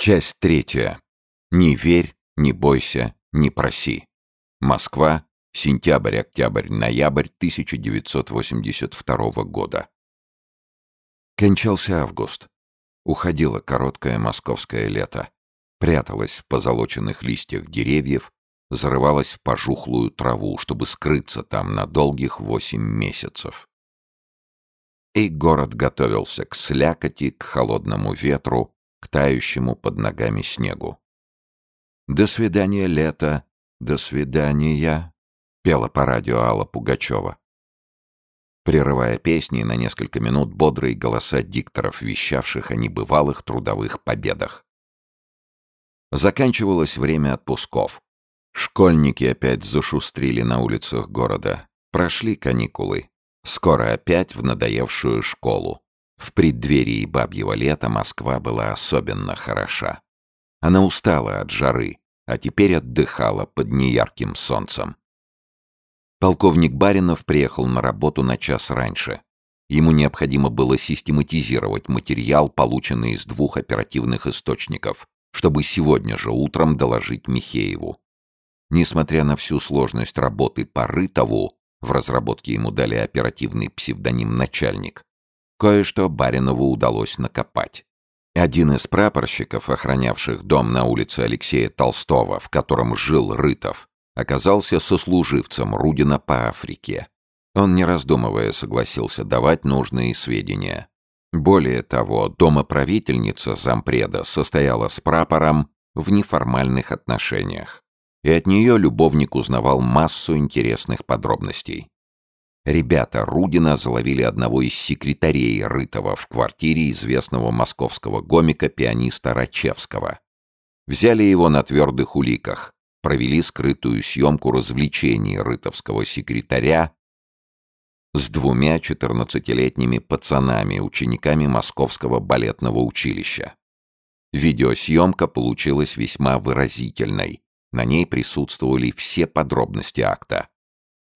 Часть третья. Не верь, не бойся, не проси. Москва, сентябрь-октябрь, ноябрь 1982 года. Кончался август. Уходило короткое московское лето. Пряталось в позолоченных листьях деревьев, зарывалось в пожухлую траву, чтобы скрыться там на долгих восемь месяцев. И город готовился к слякоти, к холодному ветру, к тающему под ногами снегу. «До свидания, лето! До свидания!» — пела по радио Алла Пугачева. Прерывая песни на несколько минут бодрые голоса дикторов, вещавших о небывалых трудовых победах. Заканчивалось время отпусков. Школьники опять зашустрили на улицах города. Прошли каникулы. Скоро опять в надоевшую школу. В преддверии бабьего лета Москва была особенно хороша. Она устала от жары, а теперь отдыхала под неярким солнцем. Полковник Баринов приехал на работу на час раньше. Ему необходимо было систематизировать материал, полученный из двух оперативных источников, чтобы сегодня же утром доложить Михееву. Несмотря на всю сложность работы по Рытову, в разработке ему дали оперативный псевдоним «начальник», Кое-что Баринову удалось накопать. Один из прапорщиков, охранявших дом на улице Алексея Толстого, в котором жил Рытов, оказался сослуживцем Рудина по Африке. Он, не раздумывая, согласился давать нужные сведения. Более того, домоправительница зампреда состояла с прапором в неформальных отношениях, и от нее любовник узнавал массу интересных подробностей. Ребята Рудина заловили одного из секретарей Рытова в квартире известного московского гомика-пианиста Рачевского. Взяли его на твердых уликах, провели скрытую съемку развлечений рытовского секретаря с двумя четырнадцатилетними пацанами, учениками Московского балетного училища. Видеосъемка получилась весьма выразительной. На ней присутствовали все подробности акта.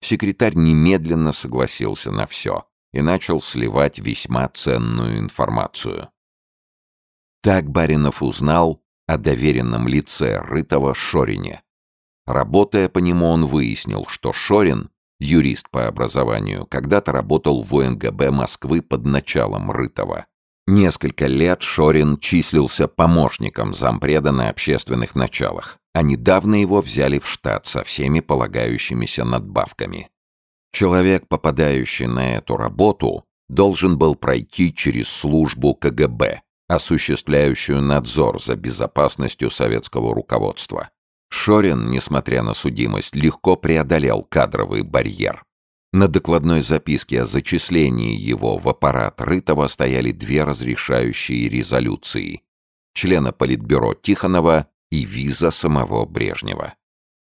Секретарь немедленно согласился на все и начал сливать весьма ценную информацию. Так Баринов узнал о доверенном лице Рытого Шорине. Работая по нему, он выяснил, что Шорин, юрист по образованию, когда-то работал в ОНГБ Москвы под началом Рытова. Несколько лет Шорин числился помощником зампреда на общественных началах, а недавно его взяли в штат со всеми полагающимися надбавками. Человек, попадающий на эту работу, должен был пройти через службу КГБ, осуществляющую надзор за безопасностью советского руководства. Шорин, несмотря на судимость, легко преодолел кадровый барьер. На докладной записке о зачислении его в аппарат Рытова стояли две разрешающие резолюции — члена Политбюро Тихонова и виза самого Брежнева.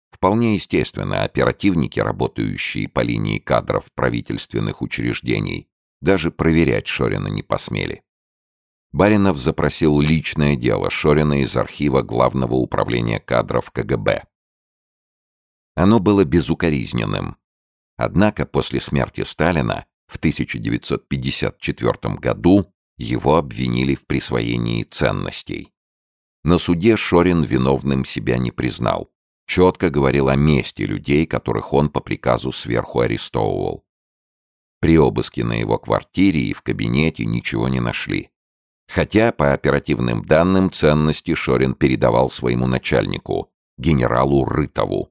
Вполне естественно, оперативники, работающие по линии кадров правительственных учреждений, даже проверять Шорина не посмели. Баринов запросил личное дело Шорина из архива Главного управления кадров КГБ. Оно было безукоризненным, Однако после смерти Сталина в 1954 году его обвинили в присвоении ценностей. На суде Шорин виновным себя не признал. Четко говорил о месте людей, которых он по приказу сверху арестовывал. При обыске на его квартире и в кабинете ничего не нашли. Хотя, по оперативным данным, ценности Шорин передавал своему начальнику, генералу Рытову.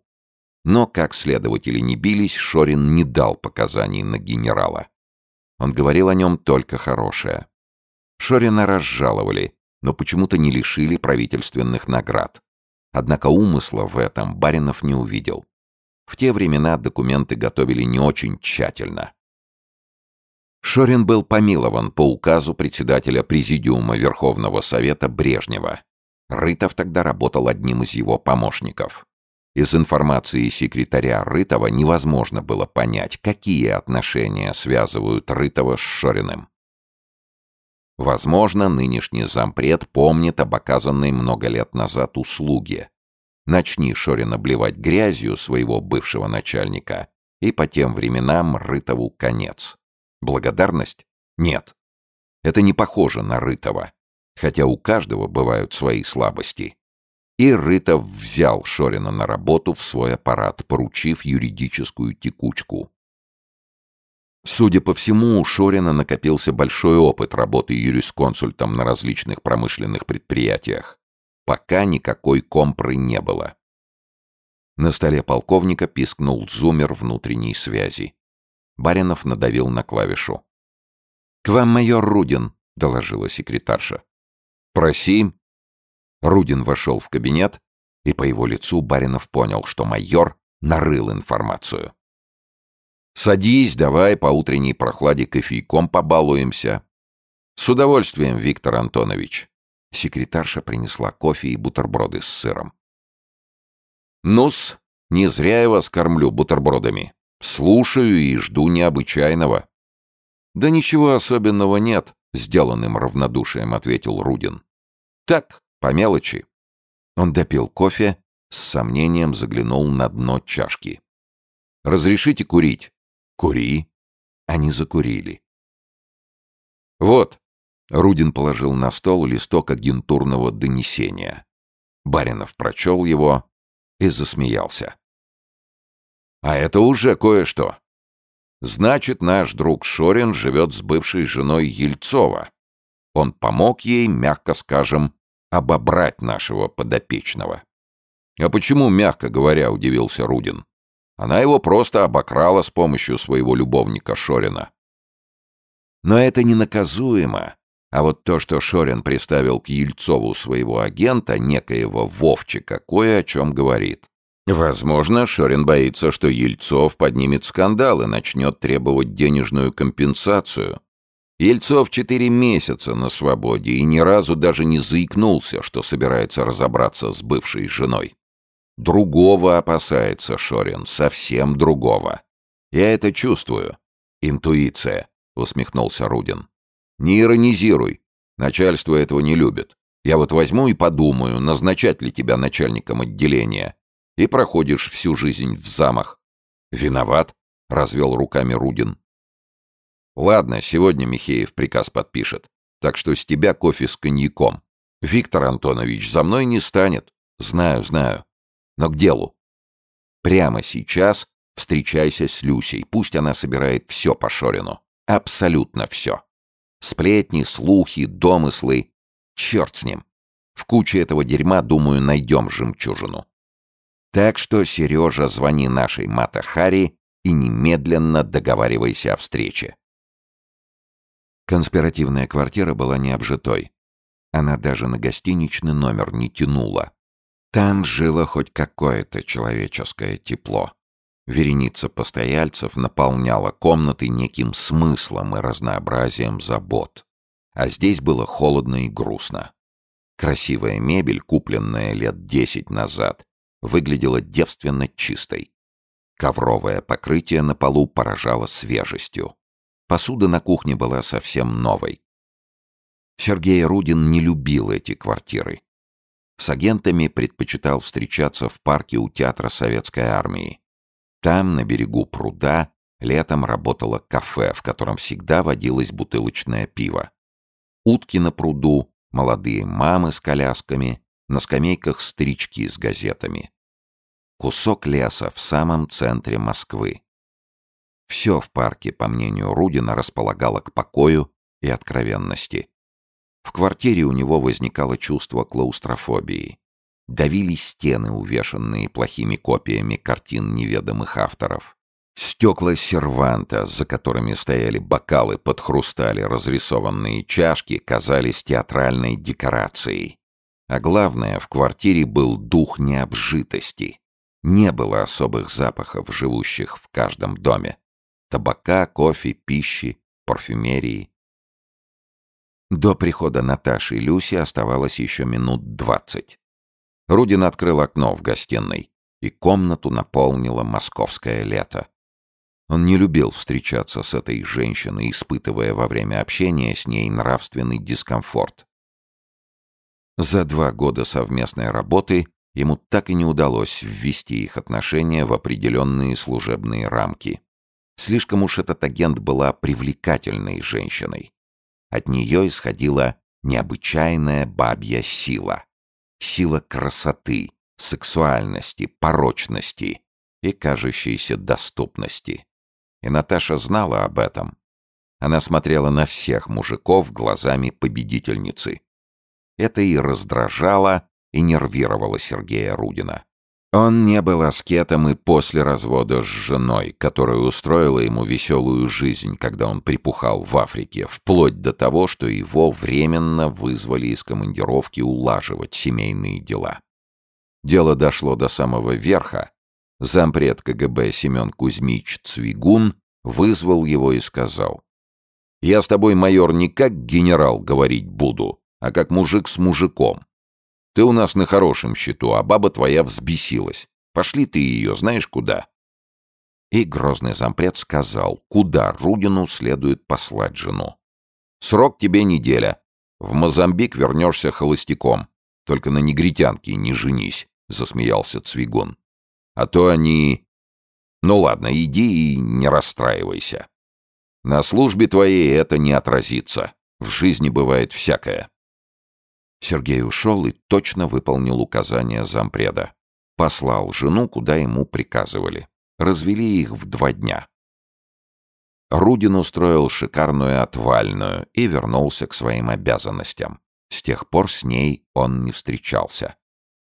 Но, как следователи не бились, Шорин не дал показаний на генерала. Он говорил о нем только хорошее. Шорина разжаловали, но почему-то не лишили правительственных наград. Однако умысла в этом Баринов не увидел. В те времена документы готовили не очень тщательно. Шорин был помилован по указу председателя Президиума Верховного Совета Брежнева. Рытов тогда работал одним из его помощников. Из информации секретаря Рытова невозможно было понять, какие отношения связывают Рытова с Шориным. Возможно, нынешний зампред помнит об оказанной много лет назад услуге. Начни Шорин обливать грязью своего бывшего начальника, и по тем временам Рытову конец. Благодарность? Нет. Это не похоже на Рытова. хотя у каждого бывают свои слабости. И Рытов взял Шорина на работу в свой аппарат, поручив юридическую текучку. Судя по всему, у Шорина накопился большой опыт работы юрисконсультом на различных промышленных предприятиях. Пока никакой компры не было. На столе полковника пискнул зумер внутренней связи. Баринов надавил на клавишу. «К вам майор Рудин», — доложила секретарша. «Проси». Рудин вошел в кабинет, и по его лицу Баринов понял, что майор нарыл информацию. «Садись, давай по утренней прохладе кофейком побалуемся». «С удовольствием, Виктор Антонович». Секретарша принесла кофе и бутерброды с сыром. «Ну-с, не зря я вас кормлю бутербродами. Слушаю и жду необычайного». «Да ничего особенного нет», — сделанным равнодушием ответил Рудин. «Так, по мелочи». Он допил кофе, с сомнением заглянул на дно чашки. «Разрешите курить?» «Кури». Они закурили. «Вот», — Рудин положил на стол листок агентурного донесения. Баринов прочел его и засмеялся. «А это уже кое-что. Значит, наш друг Шорин живет с бывшей женой Ельцова. Он помог ей, мягко скажем, обобрать нашего подопечного. А почему, мягко говоря, удивился Рудин? Она его просто обокрала с помощью своего любовника Шорина. Но это не наказуемо. А вот то, что Шорин приставил к Ельцову своего агента, некоего Вовчика, кое о чем говорит. Возможно, Шорин боится, что Ельцов поднимет скандал и начнет требовать денежную компенсацию. Ельцов четыре месяца на свободе и ни разу даже не заикнулся, что собирается разобраться с бывшей женой. Другого опасается Шорин, совсем другого. Я это чувствую. Интуиция, усмехнулся Рудин. Не иронизируй. Начальство этого не любит. Я вот возьму и подумаю, назначать ли тебя начальником отделения. И проходишь всю жизнь в замах. Виноват, развел руками Рудин. Ладно, сегодня Михеев приказ подпишет. Так что с тебя кофе с коньяком. Виктор Антонович за мной не станет. Знаю, знаю. Но к делу. Прямо сейчас встречайся с Люсей. Пусть она собирает все по Шорину. Абсолютно все. Сплетни, слухи, домыслы. Черт с ним. В куче этого дерьма, думаю, найдем жемчужину. Так что, Сережа, звони нашей Мата Хари и немедленно договаривайся о встрече. Конспиративная квартира была необжитой. Она даже на гостиничный номер не тянула. Там жило хоть какое-то человеческое тепло. Вереница постояльцев наполняла комнаты неким смыслом и разнообразием забот. А здесь было холодно и грустно. Красивая мебель, купленная лет десять назад, выглядела девственно чистой. Ковровое покрытие на полу поражало свежестью. Посуда на кухне была совсем новой. Сергей Рудин не любил эти квартиры. С агентами предпочитал встречаться в парке у театра Советской Армии. Там, на берегу пруда, летом работало кафе, в котором всегда водилось бутылочное пиво. Утки на пруду, молодые мамы с колясками, на скамейках старички с газетами. Кусок леса в самом центре Москвы. Все в парке, по мнению Рудина, располагало к покою и откровенности. В квартире у него возникало чувство клаустрофобии давили стены, увешанные плохими копиями картин неведомых авторов. Стекла серванта, за которыми стояли бокалы под хрустали, разрисованные чашки, казались театральной декорацией. А главное, в квартире был дух необжитости. Не было особых запахов, живущих в каждом доме. Табака, кофе, пищи, парфюмерии. До прихода Наташи и Люси оставалось еще минут двадцать. Рудин открыл окно в гостиной, и комнату наполнило московское лето. Он не любил встречаться с этой женщиной, испытывая во время общения с ней нравственный дискомфорт. За два года совместной работы ему так и не удалось ввести их отношения в определенные служебные рамки. Слишком уж этот агент была привлекательной женщиной. От нее исходила необычайная бабья сила. Сила красоты, сексуальности, порочности и кажущейся доступности. И Наташа знала об этом. Она смотрела на всех мужиков глазами победительницы. Это и раздражало, и нервировало Сергея Рудина. Он не был аскетом и после развода с женой, которая устроила ему веселую жизнь, когда он припухал в Африке, вплоть до того, что его временно вызвали из командировки улаживать семейные дела. Дело дошло до самого верха. Зампред КГБ Семен Кузьмич Цвигун вызвал его и сказал, «Я с тобой, майор, не как генерал говорить буду, а как мужик с мужиком. Ты у нас на хорошем счету, а баба твоя взбесилась. Пошли ты ее, знаешь куда?» И грозный зампред сказал, куда Рудину следует послать жену. «Срок тебе неделя. В Мозамбик вернешься холостяком. Только на негритянке не женись», — засмеялся Цвигун. «А то они...» «Ну ладно, иди и не расстраивайся. На службе твоей это не отразится. В жизни бывает всякое». Сергей ушел и точно выполнил указания зампреда. Послал жену, куда ему приказывали. Развели их в два дня. Рудин устроил шикарную отвальную и вернулся к своим обязанностям. С тех пор с ней он не встречался.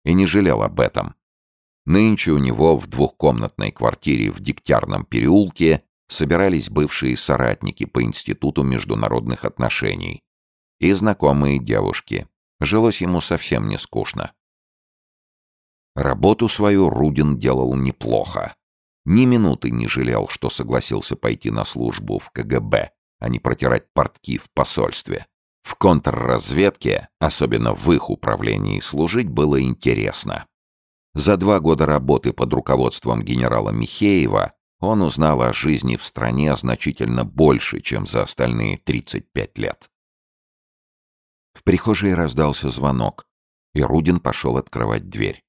И не жалел об этом. Нынче у него в двухкомнатной квартире в Дегтярном переулке собирались бывшие соратники по Институту международных отношений и знакомые девушки, Жилось ему совсем не скучно. Работу свою Рудин делал неплохо. Ни минуты не жалел, что согласился пойти на службу в КГБ, а не протирать портки в посольстве. В контрразведке, особенно в их управлении, служить было интересно. За два года работы под руководством генерала Михеева он узнал о жизни в стране значительно больше, чем за остальные 35 лет. В прихожей раздался звонок, и Рудин пошел открывать дверь.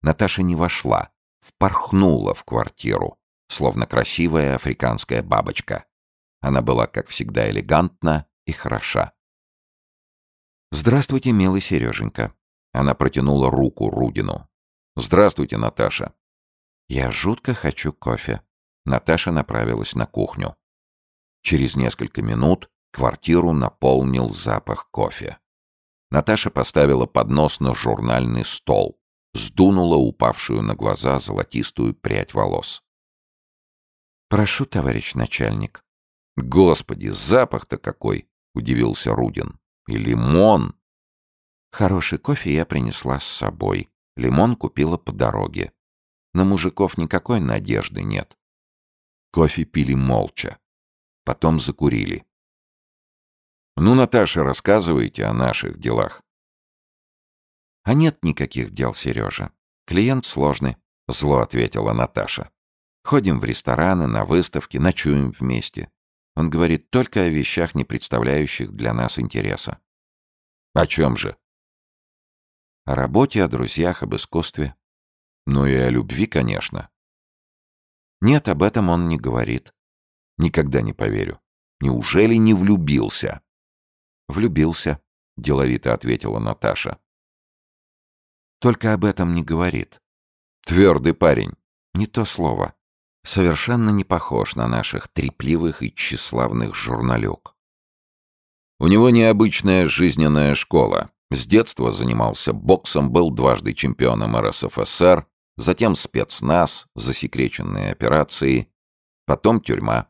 Наташа не вошла, впорхнула в квартиру, словно красивая африканская бабочка. Она была, как всегда, элегантна и хороша. «Здравствуйте, милый Сереженька». Она протянула руку Рудину. «Здравствуйте, Наташа». «Я жутко хочу кофе». Наташа направилась на кухню. Через несколько минут Квартиру наполнил запах кофе. Наташа поставила поднос на журнальный стол, сдунула упавшую на глаза золотистую прядь волос. «Прошу, товарищ начальник». «Господи, запах-то какой!» — удивился Рудин. «И лимон!» Хороший кофе я принесла с собой. Лимон купила по дороге. На мужиков никакой надежды нет. Кофе пили молча. Потом закурили. Ну, Наташа, рассказывайте о наших делах. А нет никаких дел, Сережа. Клиент сложный, зло ответила Наташа. Ходим в рестораны, на выставки, ночуем вместе. Он говорит только о вещах, не представляющих для нас интереса. О чем же? О работе, о друзьях, об искусстве. Ну и о любви, конечно. Нет, об этом он не говорит. Никогда не поверю. Неужели не влюбился? «Влюбился», — деловито ответила Наташа. «Только об этом не говорит». «Твердый парень». «Не то слово. Совершенно не похож на наших трепливых и тщеславных журналюк». У него необычная жизненная школа. С детства занимался боксом, был дважды чемпионом РСФСР, затем спецназ, засекреченные операции, потом тюрьма.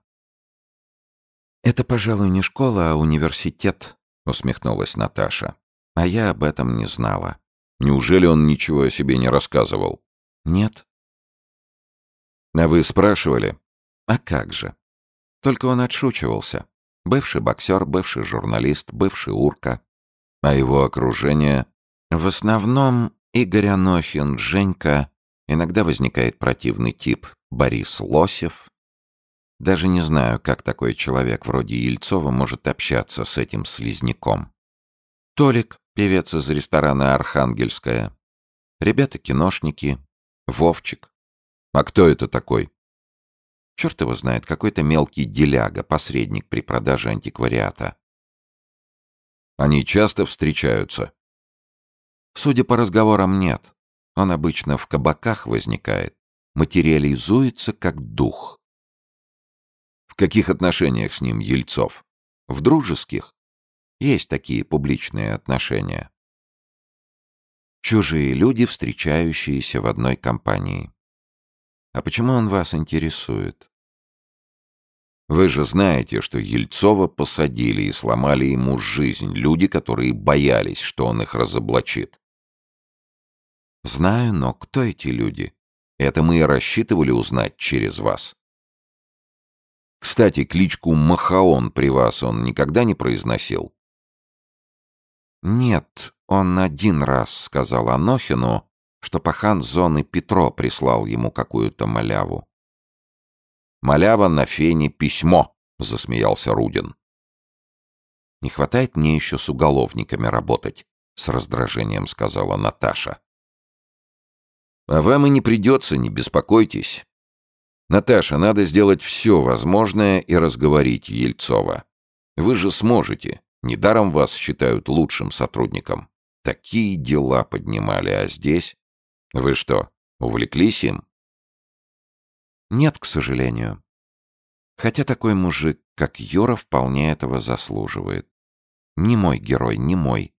«Это, пожалуй, не школа, а университет», — усмехнулась Наташа. «А я об этом не знала. Неужели он ничего о себе не рассказывал?» «Нет». «А вы спрашивали?» «А как же?» Только он отшучивался. Бывший боксер, бывший журналист, бывший урка. А его окружение? В основном Игорь Анохин, Женька. Иногда возникает противный тип Борис Лосев, даже не знаю, как такой человек вроде Ельцова может общаться с этим слизняком. Толик, певец из ресторана «Архангельская». Ребята-киношники. Вовчик. А кто это такой? Черт его знает, какой-то мелкий деляга, посредник при продаже антиквариата. Они часто встречаются? Судя по разговорам, нет. Он обычно в кабаках возникает, материализуется как дух. В каких отношениях с ним Ельцов? В дружеских. Есть такие публичные отношения. Чужие люди, встречающиеся в одной компании. А почему он вас интересует? Вы же знаете, что Ельцова посадили и сломали ему жизнь люди, которые боялись, что он их разоблачит. Знаю, но кто эти люди? Это мы и рассчитывали узнать через вас. Кстати, кличку Махаон при вас он никогда не произносил? Нет, он один раз сказал Анохину, что пахан зоны Петро прислал ему какую-то маляву. «Малява на фене письмо», — засмеялся Рудин. «Не хватает мне еще с уголовниками работать», — с раздражением сказала Наташа. А вам и не придется, не беспокойтесь. Наташа, надо сделать все возможное и разговорить Ельцова. Вы же сможете. Недаром вас считают лучшим сотрудником. Такие дела поднимали, а здесь... Вы что, увлеклись им? Нет, к сожалению. Хотя такой мужик, как Юра, вполне этого заслуживает. Не мой герой, не мой.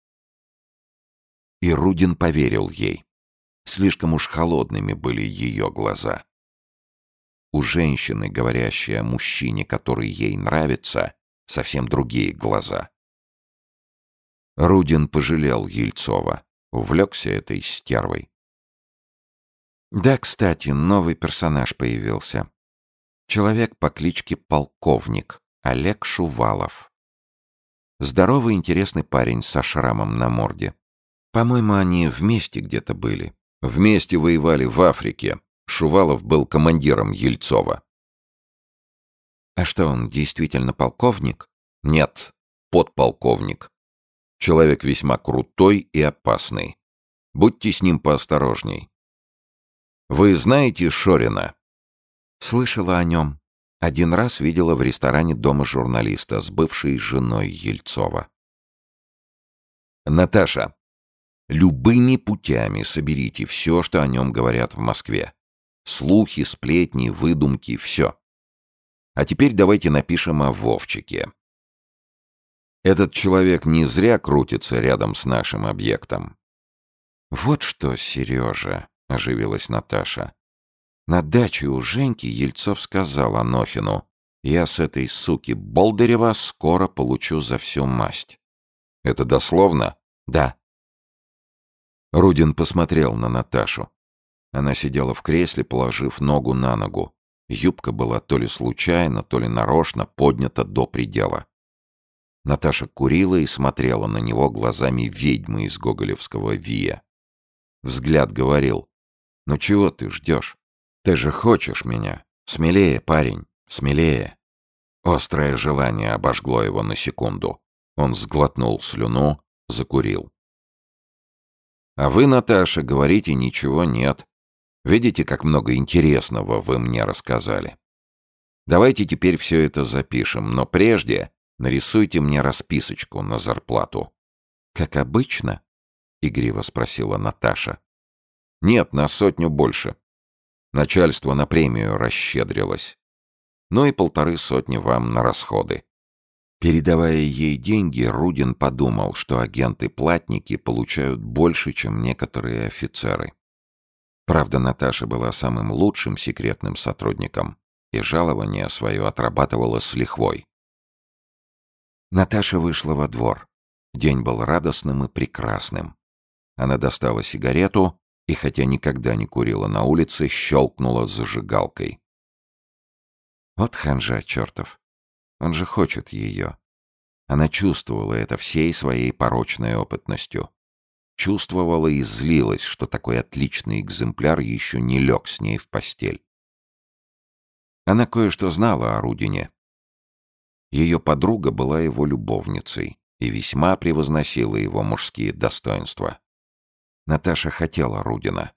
И Рудин поверил ей. Слишком уж холодными были ее глаза. У женщины, говорящей о мужчине, который ей нравится, совсем другие глаза. Рудин пожалел Ельцова, увлекся этой стервой. Да, кстати, новый персонаж появился. Человек по кличке Полковник, Олег Шувалов. Здоровый интересный парень со шрамом на морде. По-моему, они вместе где-то были. Вместе воевали в Африке. Шувалов был командиром Ельцова. А что, он действительно полковник? Нет, подполковник. Человек весьма крутой и опасный. Будьте с ним поосторожней. Вы знаете Шорина? Слышала о нем. Один раз видела в ресторане дома журналиста с бывшей женой Ельцова. Наташа, Любыми путями соберите все, что о нем говорят в Москве. Слухи, сплетни, выдумки — все. А теперь давайте напишем о Вовчике. Этот человек не зря крутится рядом с нашим объектом. «Вот что, Сережа», — оживилась Наташа. На даче у Женьки Ельцов сказал Анохину, «Я с этой суки Болдырева скоро получу за всю масть». «Это дословно?» «Да». Рудин посмотрел на Наташу. Она сидела в кресле, положив ногу на ногу. Юбка была то ли случайно, то ли нарочно поднята до предела. Наташа курила и смотрела на него глазами ведьмы из гоголевского вия. Взгляд говорил, «Ну чего ты ждешь? Ты же хочешь меня. Смелее, парень, смелее». Острое желание обожгло его на секунду. Он сглотнул слюну, закурил. А вы, Наташа, говорите, ничего нет. Видите, как много интересного вы мне рассказали. Давайте теперь все это запишем, но прежде нарисуйте мне расписочку на зарплату. Как обычно? Игриво спросила Наташа. Нет, на сотню больше. Начальство на премию расщедрилось. Ну и полторы сотни вам на расходы. Передавая ей деньги, Рудин подумал, что агенты-платники получают больше, чем некоторые офицеры. Правда, Наташа была самым лучшим секретным сотрудником, и жалование свое отрабатывала с лихвой. Наташа вышла во двор. День был радостным и прекрасным. Она достала сигарету и, хотя никогда не курила на улице, щелкнула зажигалкой. Вот ханжа чертов. Он же хочет ее. Она чувствовала это всей своей порочной опытностью. Чувствовала и злилась, что такой отличный экземпляр еще не лег с ней в постель. Она кое-что знала о Рудине. Ее подруга была его любовницей и весьма превозносила его мужские достоинства. Наташа хотела Рудина.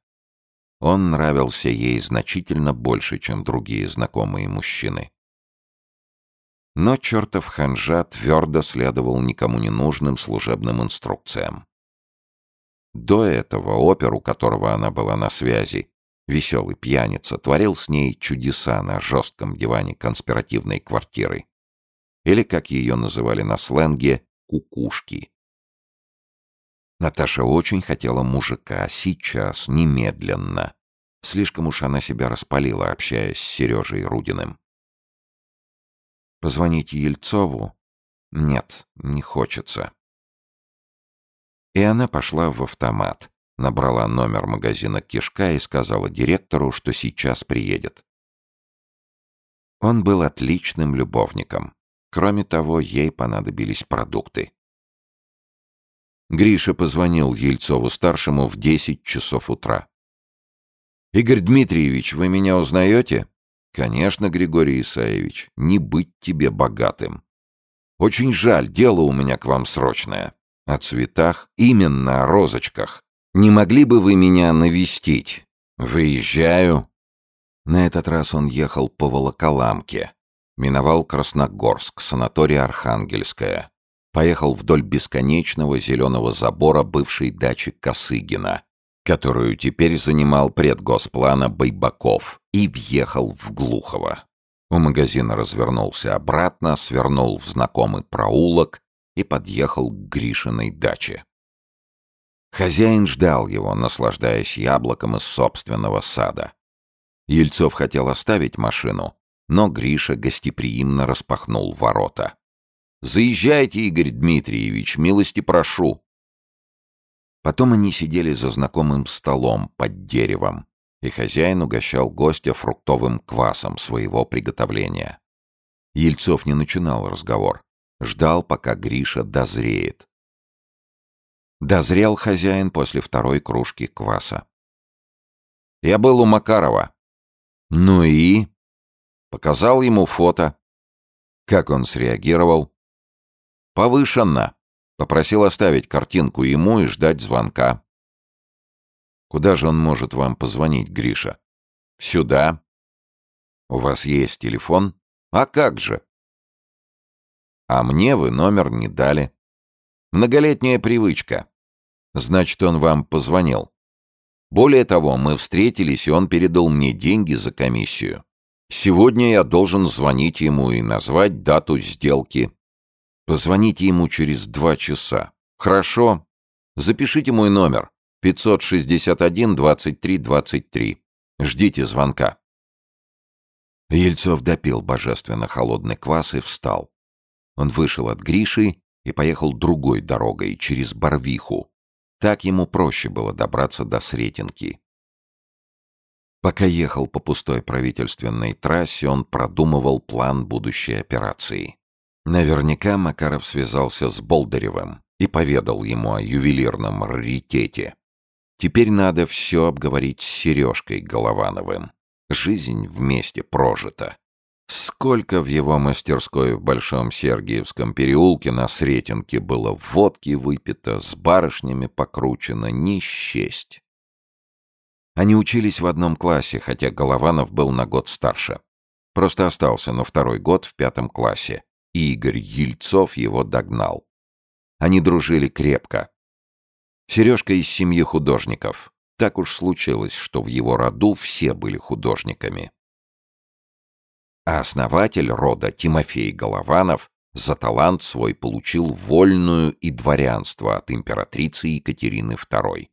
Он нравился ей значительно больше, чем другие знакомые мужчины. Но чертов ханжа твердо следовал никому не нужным служебным инструкциям. До этого опер, у которого она была на связи, веселый пьяница, творил с ней чудеса на жестком диване конспиративной квартиры. Или, как ее называли на сленге, кукушки. Наташа очень хотела мужика, сейчас, немедленно. Слишком уж она себя распалила, общаясь с Сережей Рудиным. Позвонить Ельцову? Нет, не хочется. И она пошла в автомат, набрала номер магазина «Кишка» и сказала директору, что сейчас приедет. Он был отличным любовником. Кроме того, ей понадобились продукты. Гриша позвонил Ельцову-старшему в 10 часов утра. «Игорь Дмитриевич, вы меня узнаете?» «Конечно, Григорий Исаевич, не быть тебе богатым. Очень жаль, дело у меня к вам срочное. О цветах, именно о розочках. Не могли бы вы меня навестить? Выезжаю». На этот раз он ехал по Волоколамке. Миновал Красногорск, санаторий Архангельская. Поехал вдоль бесконечного зеленого забора бывшей дачи Косыгина, которую теперь занимал предгосплана Байбаков, и въехал в Глухово. У магазина развернулся обратно, свернул в знакомый проулок и подъехал к Гришиной даче. Хозяин ждал его, наслаждаясь яблоком из собственного сада. Ельцов хотел оставить машину, но Гриша гостеприимно распахнул ворота. «Заезжайте, Игорь Дмитриевич, милости прошу!» Потом они сидели за знакомым столом под деревом, и хозяин угощал гостя фруктовым квасом своего приготовления. Ельцов не начинал разговор, ждал, пока Гриша дозреет. Дозрел хозяин после второй кружки кваса. «Я был у Макарова». «Ну и?» Показал ему фото. Как он среагировал? «Повышенно. Попросил оставить картинку ему и ждать звонка. Куда же он может вам позвонить, Гриша? Сюда. У вас есть телефон? А как же? А мне вы номер не дали. Многолетняя привычка. Значит, он вам позвонил. Более того, мы встретились, и он передал мне деньги за комиссию. Сегодня я должен звонить ему и назвать дату сделки. Позвоните ему через два часа. Хорошо. Запишите мой номер. 561-23-23. Ждите звонка. Ельцов допил божественно холодный квас и встал. Он вышел от Гриши и поехал другой дорогой, через Барвиху. Так ему проще было добраться до Сретенки. Пока ехал по пустой правительственной трассе, он продумывал план будущей операции. Наверняка Макаров связался с Болдыревым и поведал ему о ювелирном раритете. Теперь надо все обговорить с Сережкой Головановым. Жизнь вместе прожита. Сколько в его мастерской в Большом Сергиевском переулке на Сретенке было водки выпито, с барышнями покручено, не счесть. Они учились в одном классе, хотя Голованов был на год старше. Просто остался на второй год в пятом классе, и Игорь Ельцов его догнал. Они дружили крепко. Сережка из семьи художников. Так уж случилось, что в его роду все были художниками. А основатель рода Тимофей Голованов за талант свой получил вольную и дворянство от императрицы Екатерины II.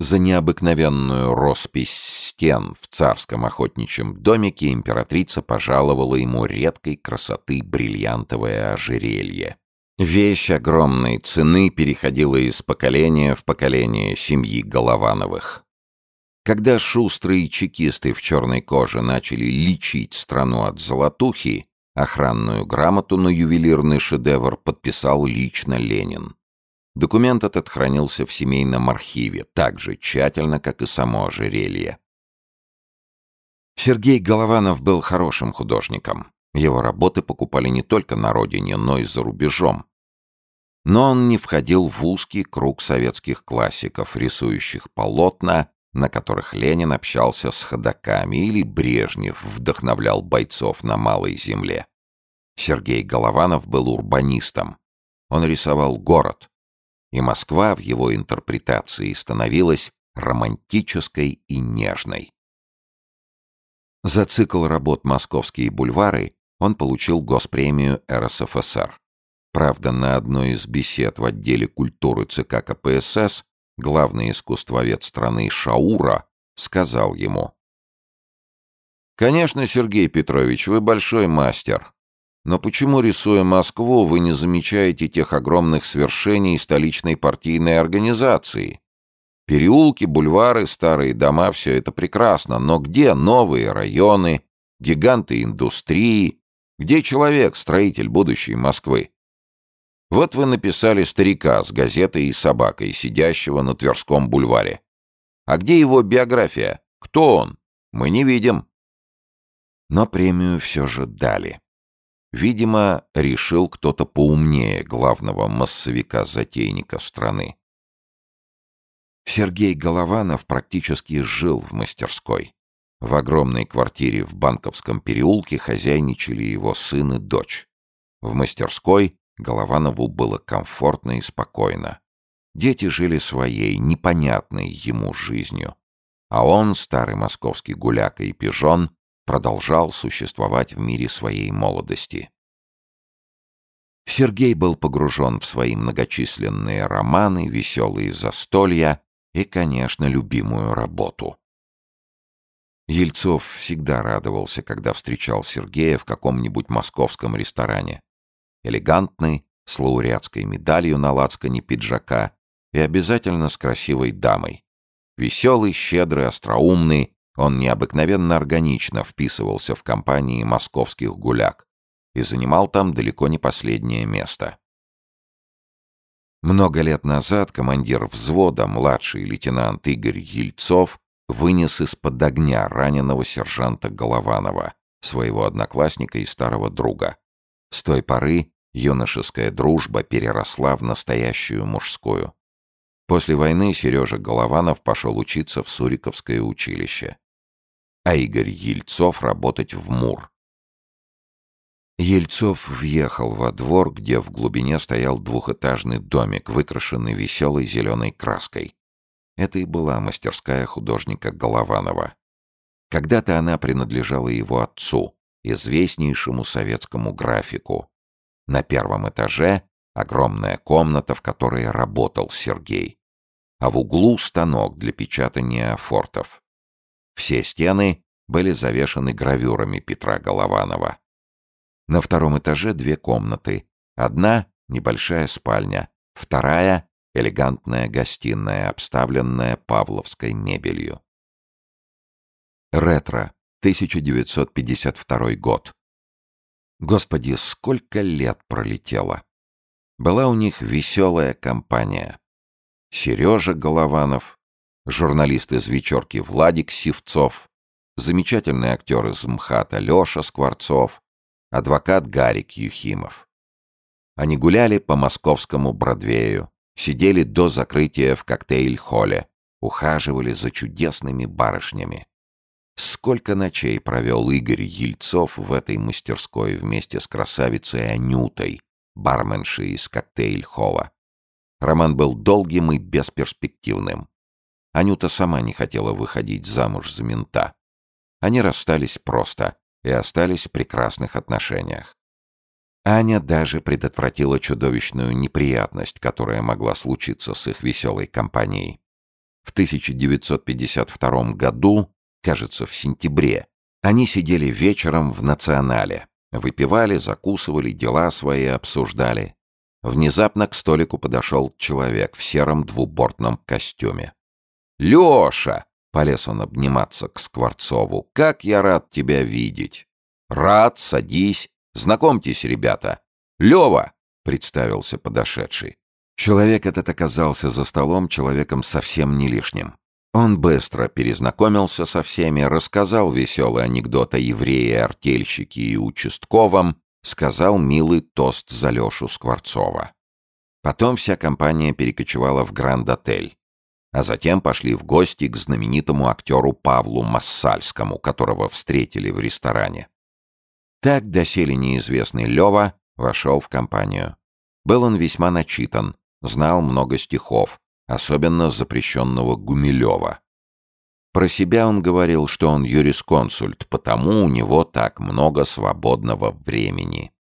За необыкновенную роспись стен в царском охотничьем домике императрица пожаловала ему редкой красоты бриллиантовое ожерелье. Вещь огромной цены переходила из поколения в поколение семьи Головановых. Когда шустрые чекисты в черной коже начали лечить страну от золотухи, охранную грамоту на ювелирный шедевр подписал лично Ленин. Документ этот хранился в семейном архиве, так же тщательно, как и само ожерелье. Сергей Голованов был хорошим художником. Его работы покупали не только на родине, но и за рубежом. Но он не входил в узкий круг советских классиков, рисующих полотна, на которых Ленин общался с ходаками или Брежнев вдохновлял бойцов на Малой Земле. Сергей Голованов был урбанистом. Он рисовал город. И Москва в его интерпретации становилась романтической и нежной. За цикл работ «Московские бульвары» он получил госпремию РСФСР. Правда, на одной из бесед в отделе культуры ЦК КПСС главный искусствовед страны Шаура сказал ему. «Конечно, Сергей Петрович, вы большой мастер. Но почему, рисуя Москву, вы не замечаете тех огромных свершений столичной партийной организации? Переулки, бульвары, старые дома — все это прекрасно, но где новые районы, гиганты индустрии, где человек, строитель будущей Москвы? Вот вы написали старика с газетой и собакой, сидящего на Тверском бульваре. А где его биография? Кто он? Мы не видим. Но премию все же дали. Видимо, решил кто-то поумнее главного массовика-затейника страны. Сергей Голованов практически жил в мастерской. В огромной квартире в Банковском переулке хозяйничали его сын и дочь. В мастерской Голованову было комфортно и спокойно. Дети жили своей, непонятной ему жизнью. А он, старый московский гуляка и пижон, продолжал существовать в мире своей молодости. Сергей был погружен в свои многочисленные романы, веселые застолья и, конечно, любимую работу. Ельцов всегда радовался, когда встречал Сергея в каком-нибудь московском ресторане. Элегантный, с лауреатской медалью на лацкане пиджака и обязательно с красивой дамой. Веселый, щедрый, остроумный, он необыкновенно органично вписывался в компании московских гуляк и занимал там далеко не последнее место. Много лет назад командир взвода, младший лейтенант Игорь Ельцов, вынес из-под огня раненого сержанта Голованова, своего одноклассника и старого друга. С той поры юношеская дружба переросла в настоящую мужскую. После войны Сережа Голованов пошел учиться в Суриковское училище а Игорь Ельцов работать в МУР. Ельцов въехал во двор, где в глубине стоял двухэтажный домик, выкрашенный веселой зеленой краской. Это и была мастерская художника Голованова. Когда-то она принадлежала его отцу, известнейшему советскому графику. На первом этаже огромная комната, в которой работал Сергей. А в углу станок для печатания фортов. Все стены были завешаны гравюрами Петра Голованова. На втором этаже две комнаты. Одна — небольшая спальня, вторая — элегантная гостиная, обставленная павловской мебелью. Ретро, 1952 год. Господи, сколько лет пролетело! Была у них веселая компания. Сережа Голованов, журналист из «Вечерки» Владик Сивцов, замечательный актер из МХАТа Леша Скворцов, адвокат Гарик Юхимов. Они гуляли по московскому Бродвею, сидели до закрытия в коктейль-холле, ухаживали за чудесными барышнями. Сколько ночей провел Игорь Ельцов в этой мастерской вместе с красавицей Анютой, барменшей из коктейль-холла. Роман был долгим и бесперспективным. Анюта сама не хотела выходить замуж за мента. Они расстались просто и остались в прекрасных отношениях. Аня даже предотвратила чудовищную неприятность, которая могла случиться с их веселой компанией. В 1952 году, кажется, в сентябре, они сидели вечером в «Национале», выпивали, закусывали, дела свои обсуждали. Внезапно к столику подошел человек в сером двубортном костюме. «Леша!» — полез он обниматься к Скворцову. «Как я рад тебя видеть!» «Рад, садись. Знакомьтесь, ребята. Лева!» — представился подошедший. Человек этот оказался за столом человеком совсем не лишним. Он быстро перезнакомился со всеми, рассказал веселый анекдот о еврее-артельщике и участковом, сказал милый тост за Лешу Скворцова. Потом вся компания перекочевала в Гранд-отель а затем пошли в гости к знаменитому актеру Павлу Массальскому, которого встретили в ресторане. Так доселе неизвестный Лёва вошел в компанию. Был он весьма начитан, знал много стихов, особенно запрещенного Гумилева. Про себя он говорил, что он юрисконсульт, потому у него так много свободного времени.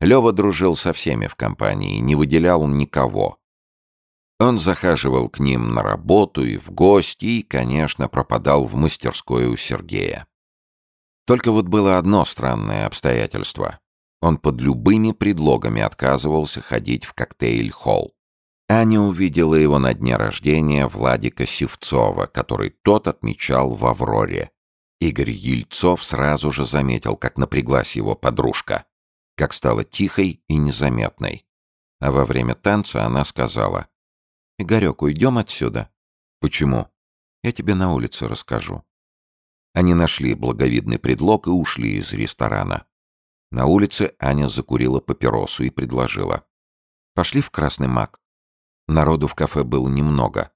Лёва дружил со всеми в компании, не выделял никого. Он захаживал к ним на работу и в гости, и, конечно, пропадал в мастерской у Сергея. Только вот было одно странное обстоятельство. Он под любыми предлогами отказывался ходить в коктейль-холл. Аня увидела его на дне рождения Владика Севцова, который тот отмечал в «Авроре». Игорь Ельцов сразу же заметил, как напряглась его подружка, как стала тихой и незаметной. А во время танца она сказала, «Игорек, уйдем отсюда?» «Почему?» «Я тебе на улице расскажу». Они нашли благовидный предлог и ушли из ресторана. На улице Аня закурила папиросу и предложила. «Пошли в Красный Мак». Народу в кафе было немного,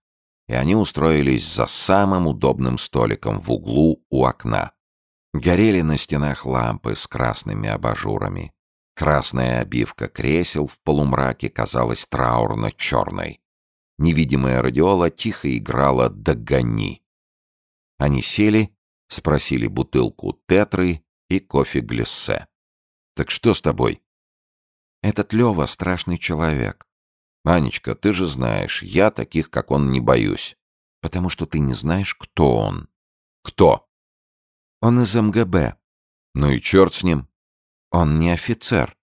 и они устроились за самым удобным столиком в углу у окна. Горели на стенах лампы с красными абажурами. Красная обивка кресел в полумраке казалась траурно-черной. Невидимая радиола тихо играла «Догони». Они сели, спросили бутылку тетры и кофе-глиссе. Так что с тобой? Этот Лёва страшный человек. Анечка, ты же знаешь, я таких, как он, не боюсь. Потому что ты не знаешь, кто он. Кто? Он из МГБ. Ну и черт с ним. Он не офицер.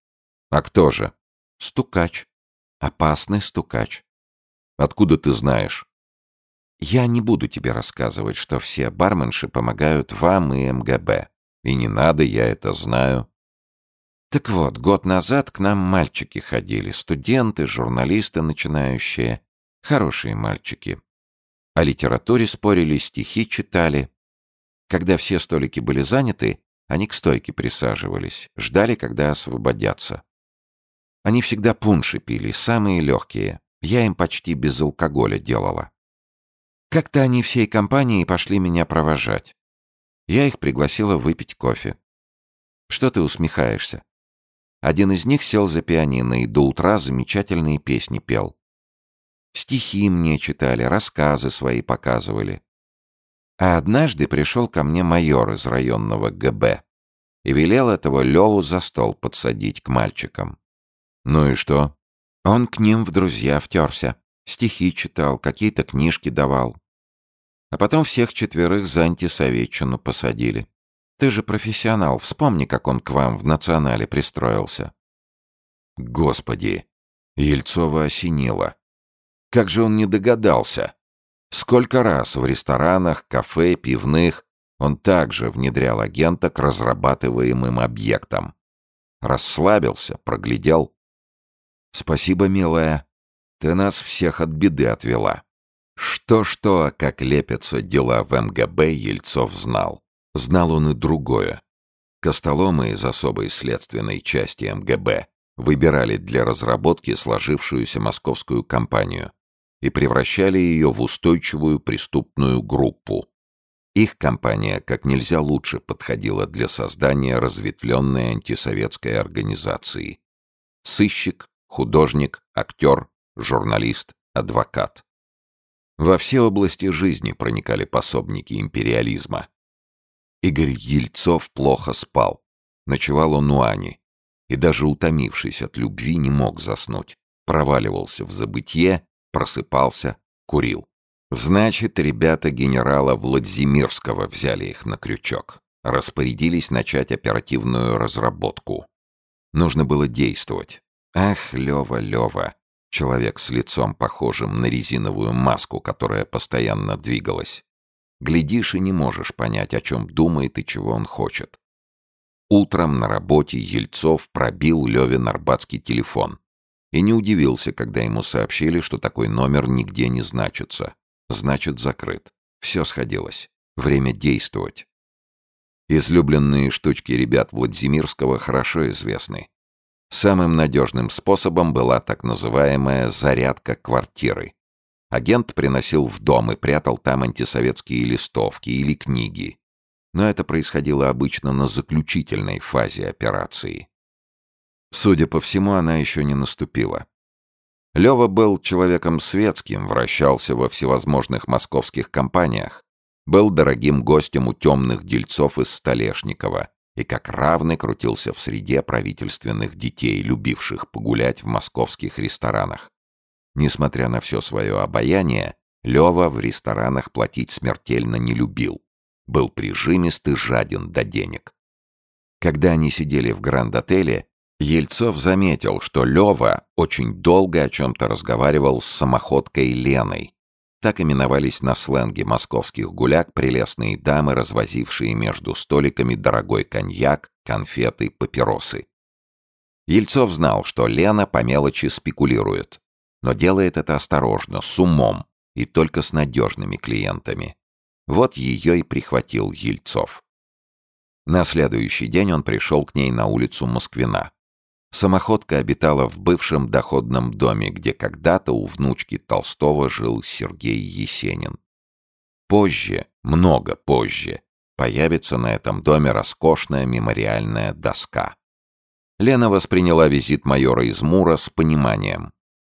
А кто же? Стукач. Опасный стукач. Откуда ты знаешь? Я не буду тебе рассказывать, что все барменши помогают вам и МГБ. И не надо, я это знаю. Так вот, год назад к нам мальчики ходили, студенты, журналисты начинающие, хорошие мальчики. О литературе спорили, стихи читали. Когда все столики были заняты, они к стойке присаживались, ждали, когда освободятся. Они всегда пунши пили, самые легкие. Я им почти без алкоголя делала. Как-то они всей компанией пошли меня провожать. Я их пригласила выпить кофе. Что ты усмехаешься? Один из них сел за пианино и до утра замечательные песни пел. Стихи мне читали, рассказы свои показывали. А однажды пришел ко мне майор из районного ГБ и велел этого Леву за стол подсадить к мальчикам. Ну и что? Он к ним в друзья втерся, стихи читал, какие-то книжки давал. А потом всех четверых за антисоветчину посадили. Ты же профессионал, вспомни, как он к вам в национале пристроился. Господи! Ельцова осенило. Как же он не догадался? Сколько раз в ресторанах, кафе, пивных он также внедрял агента к разрабатываемым объектам. Расслабился, проглядел. Спасибо, милая. Ты нас всех от беды отвела. Что-что, как лепятся дела в МГБ, Ельцов знал. Знал он и другое. Костоломы из особой следственной части МГБ выбирали для разработки сложившуюся московскую компанию и превращали ее в устойчивую преступную группу. Их компания как нельзя лучше подходила для создания разветвленной антисоветской организации. Сыщик, художник, актер, журналист, адвокат. Во все области жизни проникали пособники империализма. Игорь Ельцов плохо спал. Ночевал он у Ани. И даже утомившись от любви не мог заснуть. Проваливался в забытье, просыпался, курил. Значит, ребята генерала Владимирского взяли их на крючок. Распорядились начать оперативную разработку. Нужно было действовать. Ах, Лёва, Лёва. Человек с лицом, похожим на резиновую маску, которая постоянно двигалась. Глядишь и не можешь понять, о чем думает и чего он хочет. Утром на работе Ельцов пробил Леве Арбатский телефон. И не удивился, когда ему сообщили, что такой номер нигде не значится. Значит, закрыт. Все сходилось. Время действовать. Излюбленные штучки ребят Владимирского хорошо известны. Самым надежным способом была так называемая «зарядка квартиры». Агент приносил в дом и прятал там антисоветские листовки или книги. но это происходило обычно на заключительной фазе операции. Судя по всему, она еще не наступила. Лева был человеком светским, вращался во всевозможных московских компаниях, был дорогим гостем у темных дельцов из Столешникова и как равный крутился в среде правительственных детей, любивших погулять в московских ресторанах. Несмотря на все свое обаяние, Лева в ресторанах платить смертельно не любил. Был прижимист и жаден до денег. Когда они сидели в Гранд-отеле, Ельцов заметил, что Лева очень долго о чем-то разговаривал с самоходкой Леной. Так именовались на сленге московских гуляк прелестные дамы, развозившие между столиками дорогой коньяк, конфеты, папиросы. Ельцов знал, что Лена по мелочи спекулирует, но делает это осторожно, с умом и только с надежными клиентами. Вот ее и прихватил Ельцов. На следующий день он пришел к ней на улицу Москвина. Самоходка обитала в бывшем доходном доме, где когда-то у внучки Толстого жил Сергей Есенин. Позже, много позже, появится на этом доме роскошная мемориальная доска. Лена восприняла визит майора из Мура с пониманием.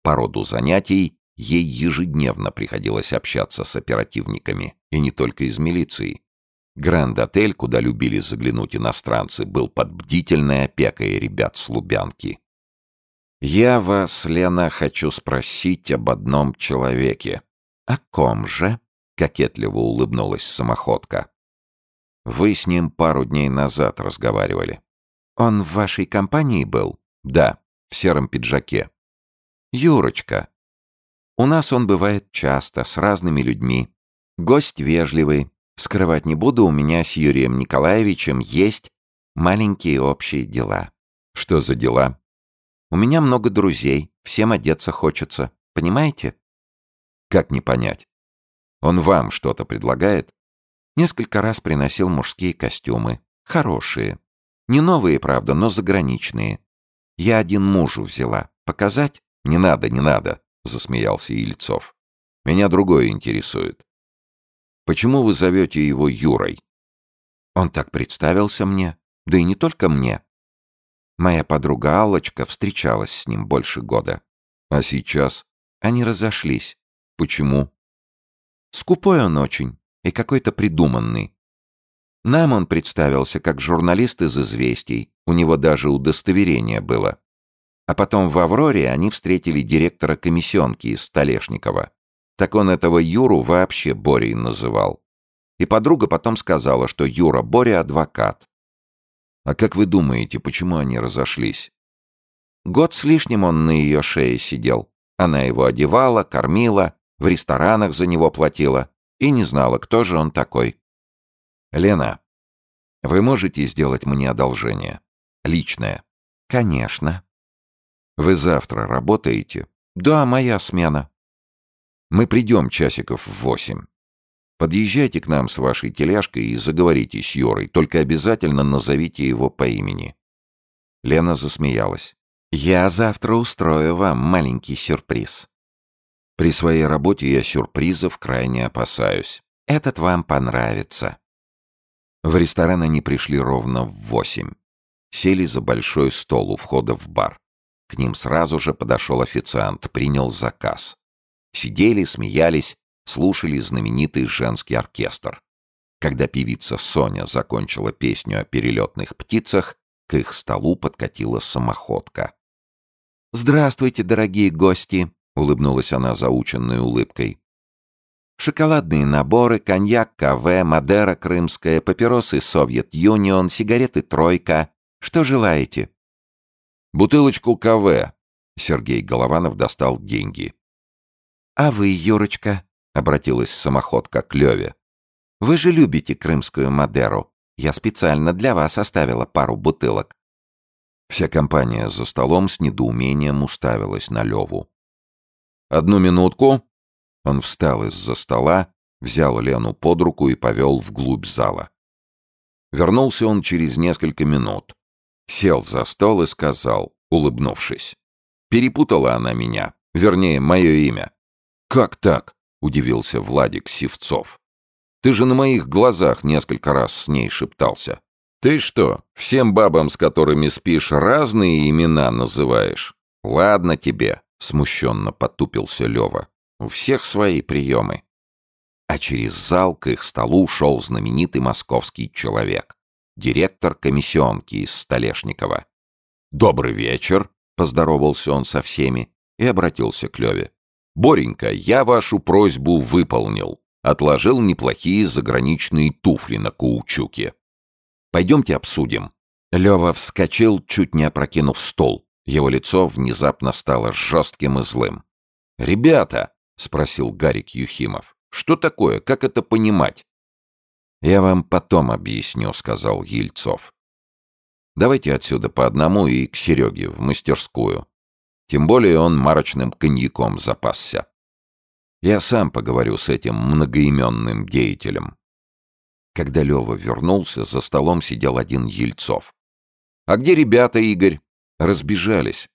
По роду занятий ей ежедневно приходилось общаться с оперативниками, и не только из милиции. Гранд-отель, куда любили заглянуть иностранцы, был под бдительной опекой ребят с Лубянки. «Я вас, Лена, хочу спросить об одном человеке». «О ком же?» — кокетливо улыбнулась самоходка. «Вы с ним пару дней назад разговаривали». «Он в вашей компании был?» «Да, в сером пиджаке». «Юрочка. У нас он бывает часто, с разными людьми. Гость вежливый, Скрывать не буду, у меня с Юрием Николаевичем есть маленькие общие дела. Что за дела? У меня много друзей, всем одеться хочется. Понимаете? Как не понять? Он вам что-то предлагает? Несколько раз приносил мужские костюмы. Хорошие. Не новые, правда, но заграничные. Я один мужу взяла. Показать? Не надо, не надо, засмеялся Ильцов. Меня другое интересует. Почему вы зовете его Юрой?» Он так представился мне, да и не только мне. Моя подруга Аллочка встречалась с ним больше года. А сейчас они разошлись. Почему? Скупой он очень и какой-то придуманный. Нам он представился как журналист из «Известий», у него даже удостоверение было. А потом в «Авроре» они встретили директора комиссионки из Столешникова. Так он этого Юру вообще Борей называл. И подруга потом сказала, что Юра Боря адвокат. А как вы думаете, почему они разошлись? Год с лишним он на ее шее сидел. Она его одевала, кормила, в ресторанах за него платила и не знала, кто же он такой. «Лена, вы можете сделать мне одолжение? Личное?» «Конечно». «Вы завтра работаете?» «Да, моя смена». Мы придем часиков в восемь. Подъезжайте к нам с вашей тележкой и заговорите с Юрой, только обязательно назовите его по имени». Лена засмеялась. «Я завтра устрою вам маленький сюрприз». При своей работе я сюрпризов крайне опасаюсь. Этот вам понравится. В ресторан они пришли ровно в восемь. Сели за большой стол у входа в бар. К ним сразу же подошел официант, принял заказ. Сидели, смеялись, слушали знаменитый женский оркестр. Когда певица Соня закончила песню о перелетных птицах, к их столу подкатила самоходка. «Здравствуйте, дорогие гости!» — улыбнулась она заученной улыбкой. Шоколадные наборы, коньяк, КВ, Мадера крымская, папиросы Совет Юнион, сигареты Тройка. Что желаете? Бутылочку КВ. Сергей Голованов достал деньги. «А вы, Юрочка?» — обратилась самоходка к Леве. «Вы же любите крымскую Мадеру. Я специально для вас оставила пару бутылок». Вся компания за столом с недоумением уставилась на Леву. «Одну минутку!» Он встал из-за стола, взял Лену под руку и повел вглубь зала. Вернулся он через несколько минут. Сел за стол и сказал, улыбнувшись. «Перепутала она меня, вернее, мое имя. «Как так?» — удивился Владик Сивцов. Ты же на моих глазах несколько раз с ней шептался. Ты что, всем бабам, с которыми спишь, разные имена называешь? Ладно тебе, смущенно потупился Лева. У всех свои приемы. А через зал к их столу шел знаменитый московский человек. Директор комиссионки из Столешникова. «Добрый вечер», — поздоровался он со всеми и обратился к Леве. «Боренька, я вашу просьбу выполнил. Отложил неплохие заграничные туфли на каучуке. Пойдемте обсудим». Лева вскочил, чуть не опрокинув стол. Его лицо внезапно стало жестким и злым. «Ребята!» — спросил Гарик Юхимов. «Что такое? Как это понимать?» «Я вам потом объясню», — сказал Ельцов. «Давайте отсюда по одному и к Сереге, в мастерскую. Тем более он марочным коньяком запасся. Я сам поговорю с этим многоименным деятелем». Когда Лева вернулся, за столом сидел один Ельцов. «А где ребята, Игорь?» Разбежались.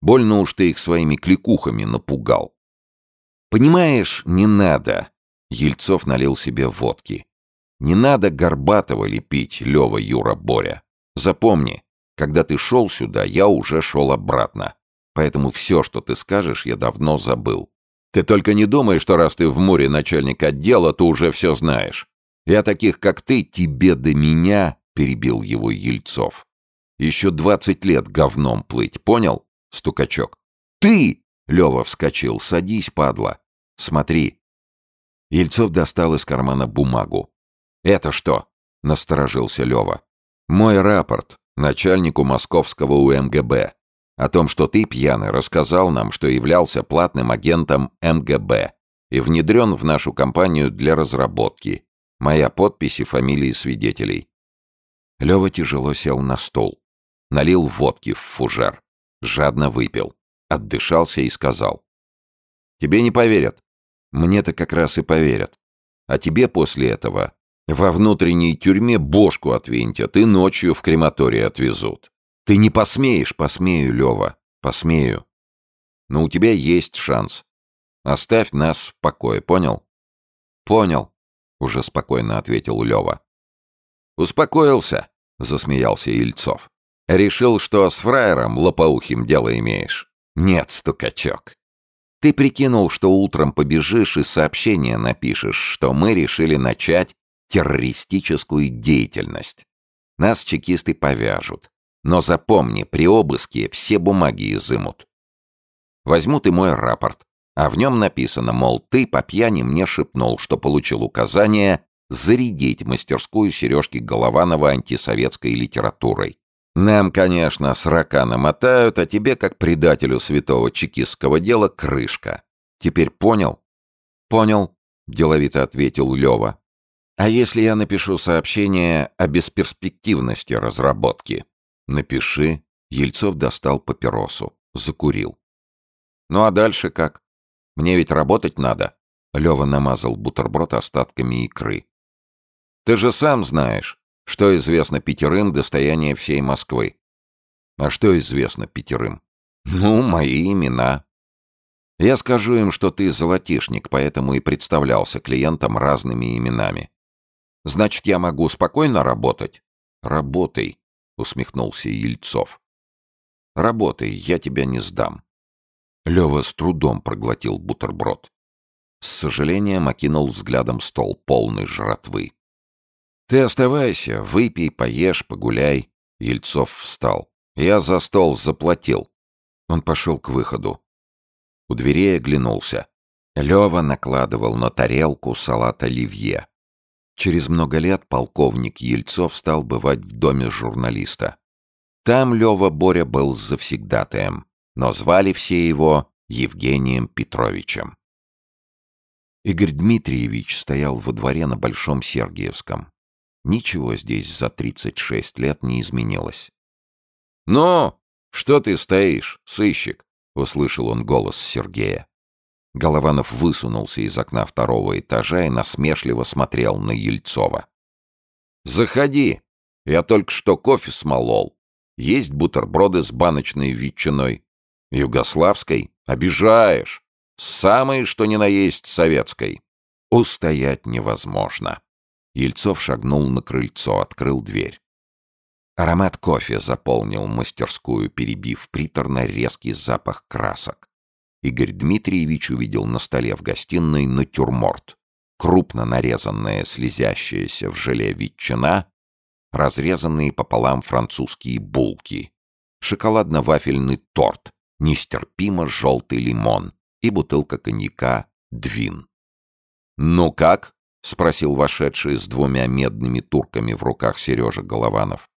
Больно уж ты их своими кликухами напугал. Понимаешь, не надо. Ельцов налил себе водки. Не надо Горбатого лепить, Лева, Юра, Боря. Запомни, когда ты шел сюда, я уже шел обратно. Поэтому все, что ты скажешь, я давно забыл. Ты только не думай, что раз ты в море начальник отдела, то уже все знаешь. Я таких, как ты, тебе до меня, перебил его Ельцов. Еще двадцать лет говном плыть, понял, стукачок? Ты! Лева вскочил. Садись, падла. Смотри. Ельцов достал из кармана бумагу. Это что? Насторожился Лева. Мой рапорт начальнику московского УМГБ о том, что ты, пьяный, рассказал нам, что являлся платным агентом МГБ и внедрен в нашу компанию для разработки. Моя подпись и фамилии свидетелей. Лева тяжело сел на стол. Налил водки в фужер. Жадно выпил. Отдышался и сказал. «Тебе не поверят. Мне-то как раз и поверят. А тебе после этого во внутренней тюрьме бошку отвинтят и ночью в крематорий отвезут. Ты не посмеешь, посмею, Лева, посмею. Но у тебя есть шанс. Оставь нас в покое, понял? Понял, уже спокойно ответил Лева. Успокоился, засмеялся Ильцов. Решил, что с фраером лопоухим дело имеешь? Нет, стукачок. Ты прикинул, что утром побежишь и сообщение напишешь, что мы решили начать террористическую деятельность. Нас чекисты повяжут. Но запомни, при обыске все бумаги изымут. Возьмут и мой рапорт, а в нем написано, мол, ты по пьяни мне шепнул, что получил указание зарядить мастерскую Сережки Голованова антисоветской литературой. Нам, конечно, срока намотают, а тебе, как предателю святого чекистского дела, крышка. Теперь понял? Понял, деловито ответил Лева. А если я напишу сообщение о бесперспективности разработки? Напиши. Ельцов достал папиросу, закурил. Ну а дальше как? Мне ведь работать надо. Лева намазал бутерброд остатками икры. Ты же сам знаешь, что известно пятерым достояние всей Москвы? А что известно пятерым? Ну, мои имена. Я скажу им, что ты золотишник, поэтому и представлялся клиентам разными именами. Значит, я могу спокойно работать? Работай, усмехнулся Ельцов. Работай, я тебя не сдам. Лева с трудом проглотил бутерброд. С сожалением окинул взглядом стол, полный жратвы. «Ты оставайся, выпей, поешь, погуляй». Ельцов встал. «Я за стол заплатил». Он пошел к выходу. У дверей оглянулся. Лева накладывал на тарелку салат оливье. Через много лет полковник Ельцов стал бывать в доме журналиста. Там Лева Боря был завсегдатаем, но звали все его Евгением Петровичем. Игорь Дмитриевич стоял во дворе на Большом Сергиевском. Ничего здесь за 36 лет не изменилось. «Ну, что ты стоишь, сыщик?» — услышал он голос Сергея. Голованов высунулся из окна второго этажа и насмешливо смотрел на Ельцова. «Заходи. Я только что кофе смолол. Есть бутерброды с баночной ветчиной. Югославской? Обижаешь. Самое, что ни на есть, советской. Устоять невозможно». Ельцов шагнул на крыльцо, открыл дверь. Аромат кофе заполнил мастерскую, перебив приторно-резкий запах красок. Игорь Дмитриевич увидел на столе в гостиной натюрморт. Крупно нарезанная слезящаяся в желе ветчина, разрезанные пополам французские булки, шоколадно-вафельный торт, нестерпимо желтый лимон и бутылка коньяка «Двин». «Ну как?» — спросил вошедший с двумя медными турками в руках Сережа Голованов.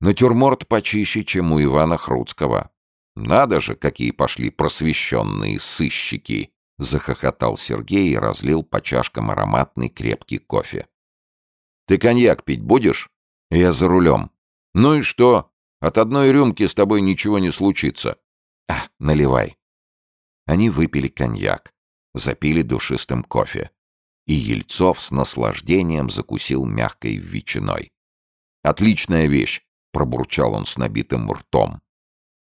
Натюрморт почище, чем у Ивана Хруцкого. Надо же, какие пошли просвещенные сыщики! Захохотал Сергей и разлил по чашкам ароматный крепкий кофе. Ты коньяк пить будешь? Я за рулем. Ну и что? От одной рюмки с тобой ничего не случится. А, наливай. Они выпили коньяк, запили душистым кофе. И Ельцов с наслаждением закусил мягкой ветчиной. Отличная вещь. Пробурчал он с набитым ртом.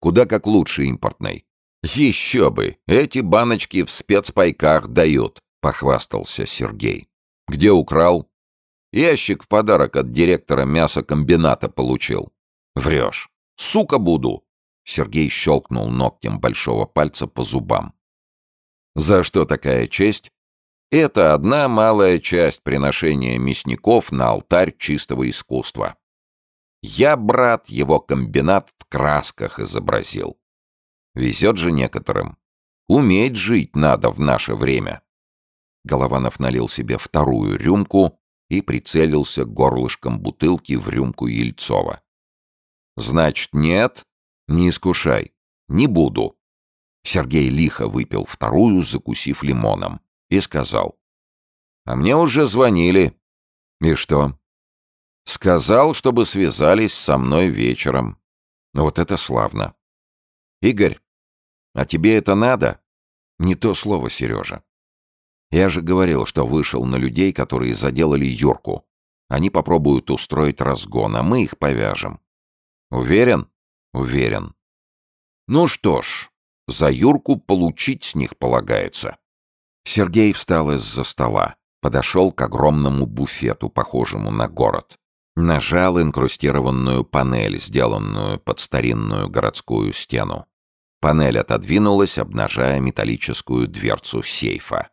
Куда как лучше импортной. Еще бы! Эти баночки в спецпайках дают, похвастался Сергей. Где украл? Ящик в подарок от директора мясокомбината получил. Врешь. Сука буду! Сергей щелкнул ногтем большого пальца по зубам. За что такая честь? Это одна малая часть приношения мясников на алтарь чистого искусства. Я, брат, его комбинат в красках изобразил. Везет же некоторым. Уметь жить надо в наше время. Голованов налил себе вторую рюмку и прицелился горлышком бутылки в рюмку Ельцова. «Значит, нет? Не искушай. Не буду». Сергей лихо выпил вторую, закусив лимоном, и сказал. «А мне уже звонили». «И что?» Сказал, чтобы связались со мной вечером. Ну вот это славно. Игорь, а тебе это надо? Не то слово, Сережа. Я же говорил, что вышел на людей, которые заделали Юрку. Они попробуют устроить разгон, а мы их повяжем. Уверен? Уверен. Ну что ж, за Юрку получить с них полагается. Сергей встал из-за стола, подошел к огромному буфету, похожему на город. Нажал инкрустированную панель, сделанную под старинную городскую стену. Панель отодвинулась, обнажая металлическую дверцу сейфа.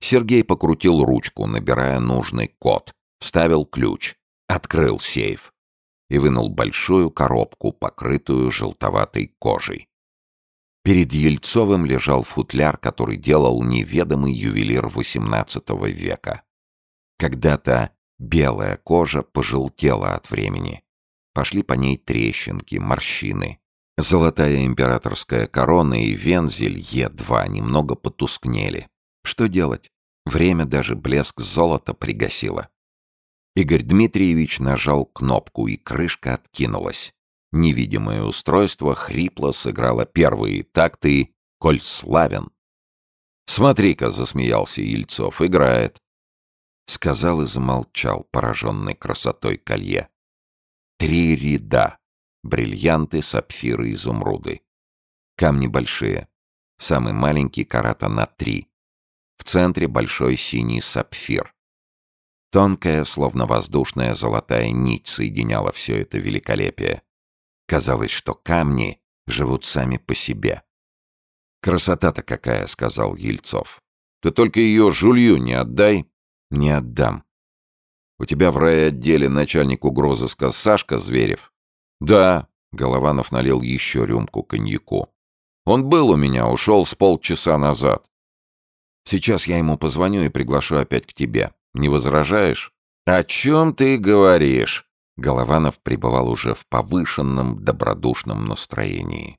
Сергей покрутил ручку, набирая нужный код, вставил ключ, открыл сейф и вынул большую коробку, покрытую желтоватой кожей. Перед Ельцовым лежал футляр, который делал неведомый ювелир XVIII века. Когда-то Белая кожа пожелтела от времени. Пошли по ней трещинки, морщины. Золотая императорская корона и вензель Е2 немного потускнели. Что делать? Время даже блеск золота пригасило. Игорь Дмитриевич нажал кнопку, и крышка откинулась. Невидимое устройство хрипло сыграло первые такты «Коль славен». «Смотри-ка», — засмеялся Ельцов, — «играет. Сказал и замолчал, пораженный красотой колье. Три ряда. Бриллианты, сапфиры, изумруды. Камни большие. Самый маленький карата на три. В центре большой синий сапфир. Тонкая, словно воздушная золотая нить соединяла все это великолепие. Казалось, что камни живут сами по себе. «Красота-то какая!» — сказал Ельцов. «Ты только ее жулью не отдай, не отдам. У тебя в райотделе начальник угрозыска Сашка Зверев? Да. Голованов налил еще рюмку коньяку. Он был у меня, ушел с полчаса назад. Сейчас я ему позвоню и приглашу опять к тебе. Не возражаешь? О чем ты говоришь? Голованов пребывал уже в повышенном добродушном настроении.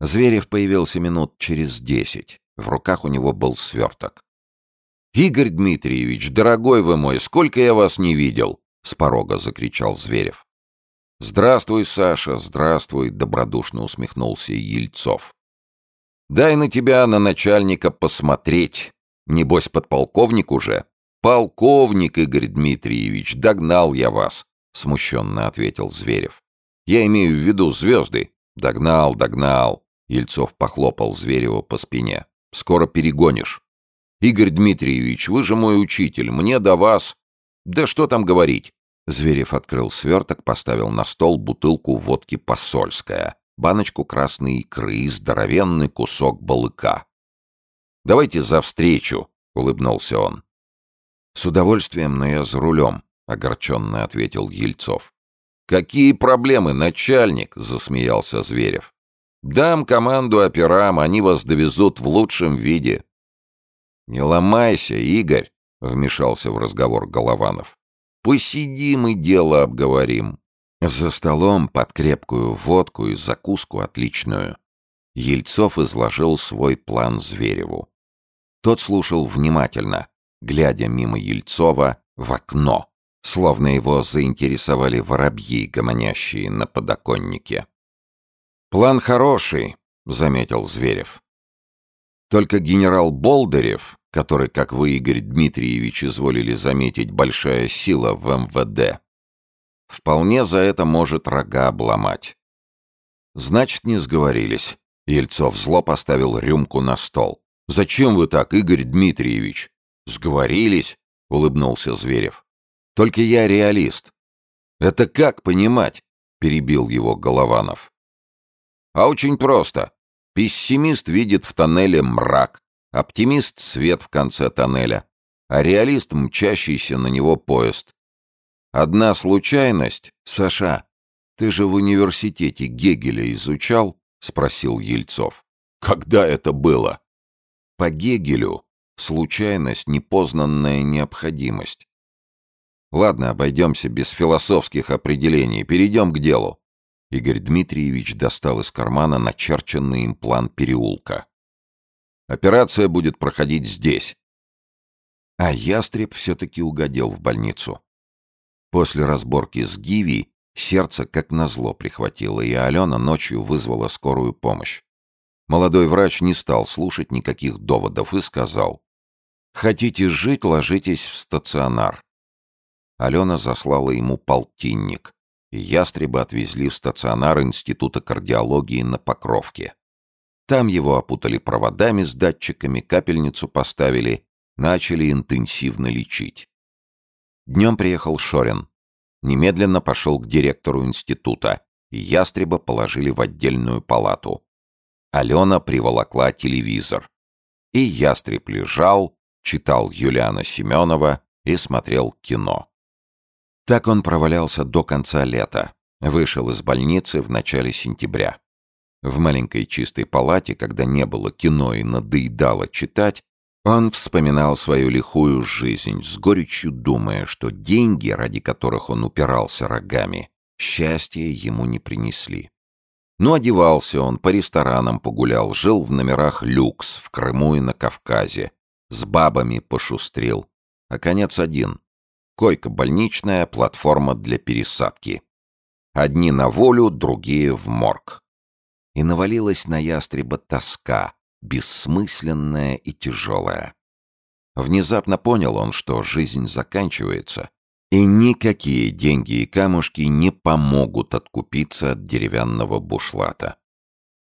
Зверев появился минут через десять. В руках у него был сверток. «Игорь Дмитриевич, дорогой вы мой, сколько я вас не видел!» — с порога закричал Зверев. «Здравствуй, Саша, здравствуй!» — добродушно усмехнулся Ельцов. «Дай на тебя, на начальника, посмотреть. Небось, подполковник уже?» «Полковник, Игорь Дмитриевич, догнал я вас!» — смущенно ответил Зверев. «Я имею в виду звезды. Догнал, догнал!» Ельцов похлопал Зверева по спине. «Скоро перегонишь. Игорь Дмитриевич, вы же мой учитель, мне до вас...» Да что там говорить? Зверев открыл сверток, поставил на стол бутылку водки посольская, баночку красной икры и здоровенный кусок балыка. «Давайте за встречу», — улыбнулся он. «С удовольствием, но я за рулем», — огорченно ответил Ельцов. «Какие проблемы, начальник?» — засмеялся Зверев. «Дам команду операм, они вас довезут в лучшем виде». «Не ломайся, Игорь», — вмешался в разговор Голованов. «Посидим и дело обговорим». За столом под крепкую водку и закуску отличную Ельцов изложил свой план Звереву. Тот слушал внимательно, глядя мимо Ельцова в окно, словно его заинтересовали воробьи, гомонящие на подоконнике. «План хороший», — заметил Зверев. «Только генерал Болдырев, который, как вы, Игорь Дмитриевич, изволили заметить, большая сила в МВД, вполне за это может рога обломать». «Значит, не сговорились». Ельцов зло поставил рюмку на стол. «Зачем вы так, Игорь Дмитриевич?» «Сговорились», — улыбнулся Зверев. «Только я реалист». «Это как понимать?» — перебил его Голованов. «А очень просто. Пессимист видит в тоннеле мрак, оптимист — свет в конце тоннеля, а реалист — мчащийся на него поезд. Одна случайность, Саша, ты же в университете Гегеля изучал?» — спросил Ельцов. «Когда это было?» По Гегелю случайность — непознанная необходимость. Ладно, обойдемся без философских определений, перейдем к делу. Игорь Дмитриевич достал из кармана начерченный им план переулка. Операция будет проходить здесь. А ястреб все-таки угодил в больницу. После разборки с Гиви сердце как назло прихватило, и Алена ночью вызвала скорую помощь. Молодой врач не стал слушать никаких доводов и сказал, «Хотите жить, ложитесь в стационар». Алена заслала ему полтинник, ястреба отвезли в стационар Института кардиологии на Покровке. Там его опутали проводами с датчиками, капельницу поставили, начали интенсивно лечить. Днем приехал Шорин. Немедленно пошел к директору института, ястреба положили в отдельную палату. Алена приволокла телевизор. И ястреб лежал, читал Юлиана Семенова и смотрел кино. Так он провалялся до конца лета. Вышел из больницы в начале сентября. В маленькой чистой палате, когда не было кино и надоедало читать, он вспоминал свою лихую жизнь, с горечью думая, что деньги, ради которых он упирался рогами, счастья ему не принесли. Но одевался он, по ресторанам погулял, жил в номерах люкс в Крыму и на Кавказе. С бабами пошустрил. А конец один. Койка больничная, платформа для пересадки. Одни на волю, другие в морг. И навалилась на ястреба тоска, бессмысленная и тяжелая. Внезапно понял он, что жизнь заканчивается, и никакие деньги и камушки не помогут откупиться от деревянного бушлата.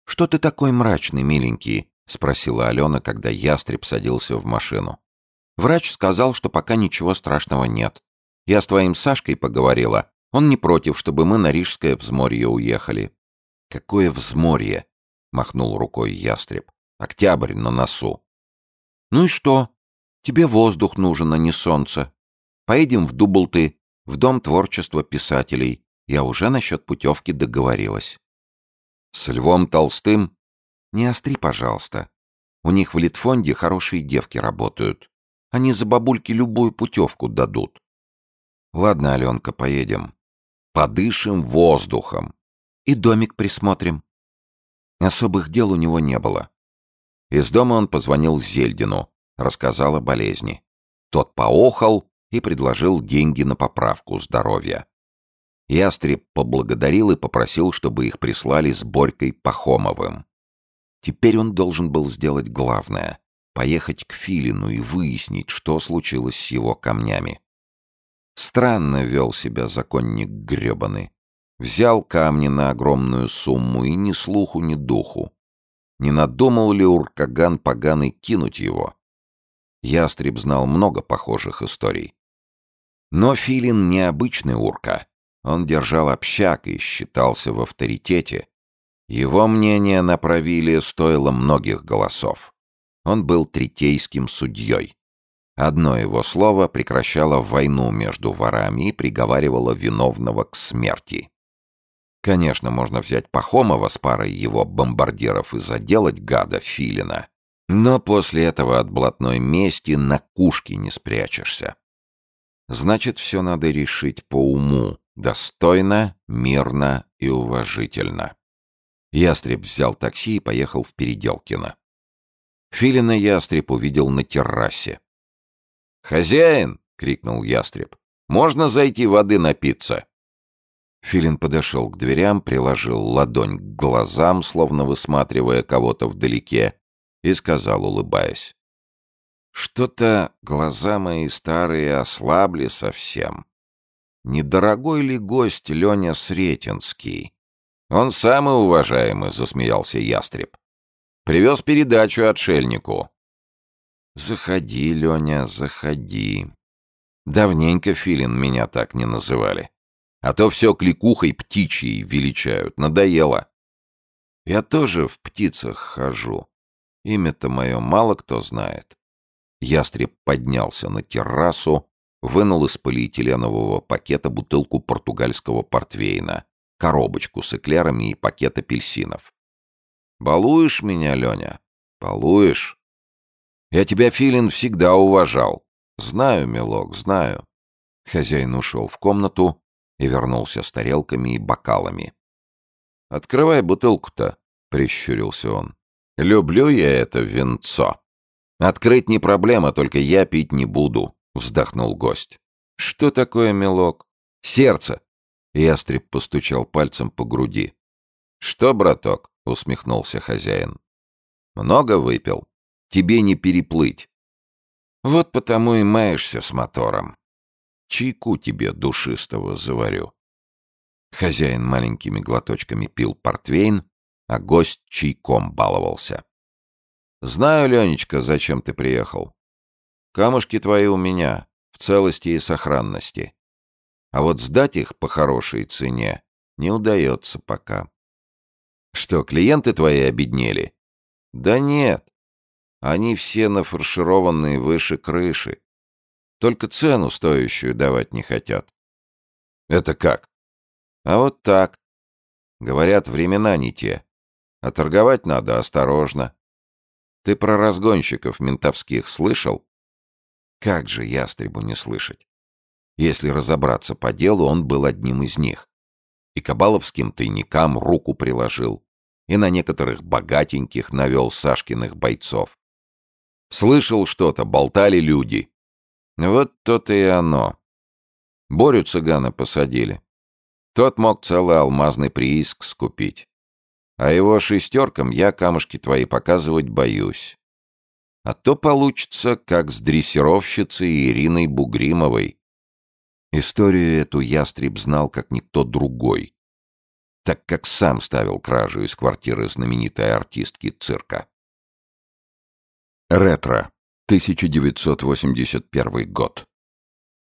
«Что ты такой мрачный, миленький?» — спросила Алена, когда ястреб садился в машину. «Врач сказал, что пока ничего страшного нет. Я с твоим Сашкой поговорила. Он не против, чтобы мы на Рижское взморье уехали». «Какое взморье?» — махнул рукой ястреб. «Октябрь на носу». «Ну и что? Тебе воздух нужен, а не солнце. Поедем в Дублты, в Дом творчества писателей. Я уже насчет путевки договорилась. С Львом Толстым? Не остри, пожалуйста. У них в Литфонде хорошие девки работают. Они за бабульки любую путевку дадут. Ладно, Аленка, поедем. Подышим воздухом. И домик присмотрим. Особых дел у него не было. Из дома он позвонил Зельдину, рассказал о болезни. Тот поохал и предложил деньги на поправку здоровья. Ястреб поблагодарил и попросил, чтобы их прислали с Борькой Пахомовым. Теперь он должен был сделать главное — поехать к Филину и выяснить, что случилось с его камнями. Странно вел себя законник гребаный. Взял камни на огромную сумму и ни слуху, ни духу. Не надумал ли Уркаган поганый кинуть его? Ястреб знал много похожих историй. Но Филин необычный урка. Он держал общак и считался в авторитете. Его мнение на правиле стоило многих голосов. Он был третейским судьей. Одно его слово прекращало войну между ворами и приговаривало виновного к смерти. Конечно, можно взять Пахомова с парой его бомбардиров и заделать гада Филина, но после этого от блатной мести на кушке не спрячешься. Значит, все надо решить по уму, достойно, мирно и уважительно. Ястреб взял такси и поехал в Переделкино. Филина Ястреб увидел на террасе. «Хозяин!» — крикнул Ястреб. «Можно зайти воды напиться?» Филин подошел к дверям, приложил ладонь к глазам, словно высматривая кого-то вдалеке, и сказал, улыбаясь. «Что-то глаза мои старые ослабли совсем. Недорогой ли гость Леня Сретенский?» «Он самый уважаемый», — засмеялся Ястреб. «Привез передачу отшельнику». «Заходи, Леня, заходи. Давненько, Филин, меня так не называли. А то все кликухой птичьей величают. Надоело. Я тоже в птицах хожу. Имя-то мое мало кто знает. Ястреб поднялся на террасу, вынул из полиэтиленового пакета бутылку португальского портвейна, коробочку с эклерами и пакет апельсинов. «Балуешь меня, Леня? Балуешь? Я тебя, Филин, всегда уважал. Знаю, милок, знаю». Хозяин ушел в комнату, и вернулся с тарелками и бокалами. «Открывай бутылку-то», — прищурился он. «Люблю я это венцо». «Открыть не проблема, только я пить не буду», — вздохнул гость. «Что такое, мелок?» «Сердце!» Ястреб постучал пальцем по груди. «Что, браток?» — усмехнулся хозяин. «Много выпил. Тебе не переплыть. Вот потому и маешься с мотором. Чайку тебе душистого заварю. Хозяин маленькими глоточками пил портвейн, а гость чайком баловался. «Знаю, Ленечка, зачем ты приехал. Камушки твои у меня, в целости и сохранности. А вот сдать их по хорошей цене не удается пока». «Что, клиенты твои обеднели?» «Да нет. Они все нафаршированные выше крыши. Только цену стоящую давать не хотят. Это как? А вот так. Говорят, времена не те. А торговать надо осторожно. Ты про разгонщиков ментовских слышал? Как же ястребу не слышать? Если разобраться по делу, он был одним из них. И кабаловским тайникам руку приложил, и на некоторых богатеньких навел Сашкиных бойцов. Слышал что-то, болтали люди. Вот то-то и оно. Борю цыгана посадили. Тот мог целый алмазный прииск скупить. А его шестеркам я камушки твои показывать боюсь. А то получится, как с дрессировщицей Ириной Бугримовой. Историю эту ястреб знал, как никто другой, так как сам ставил кражу из квартиры знаменитой артистки цирка. Ретро. 1981 год.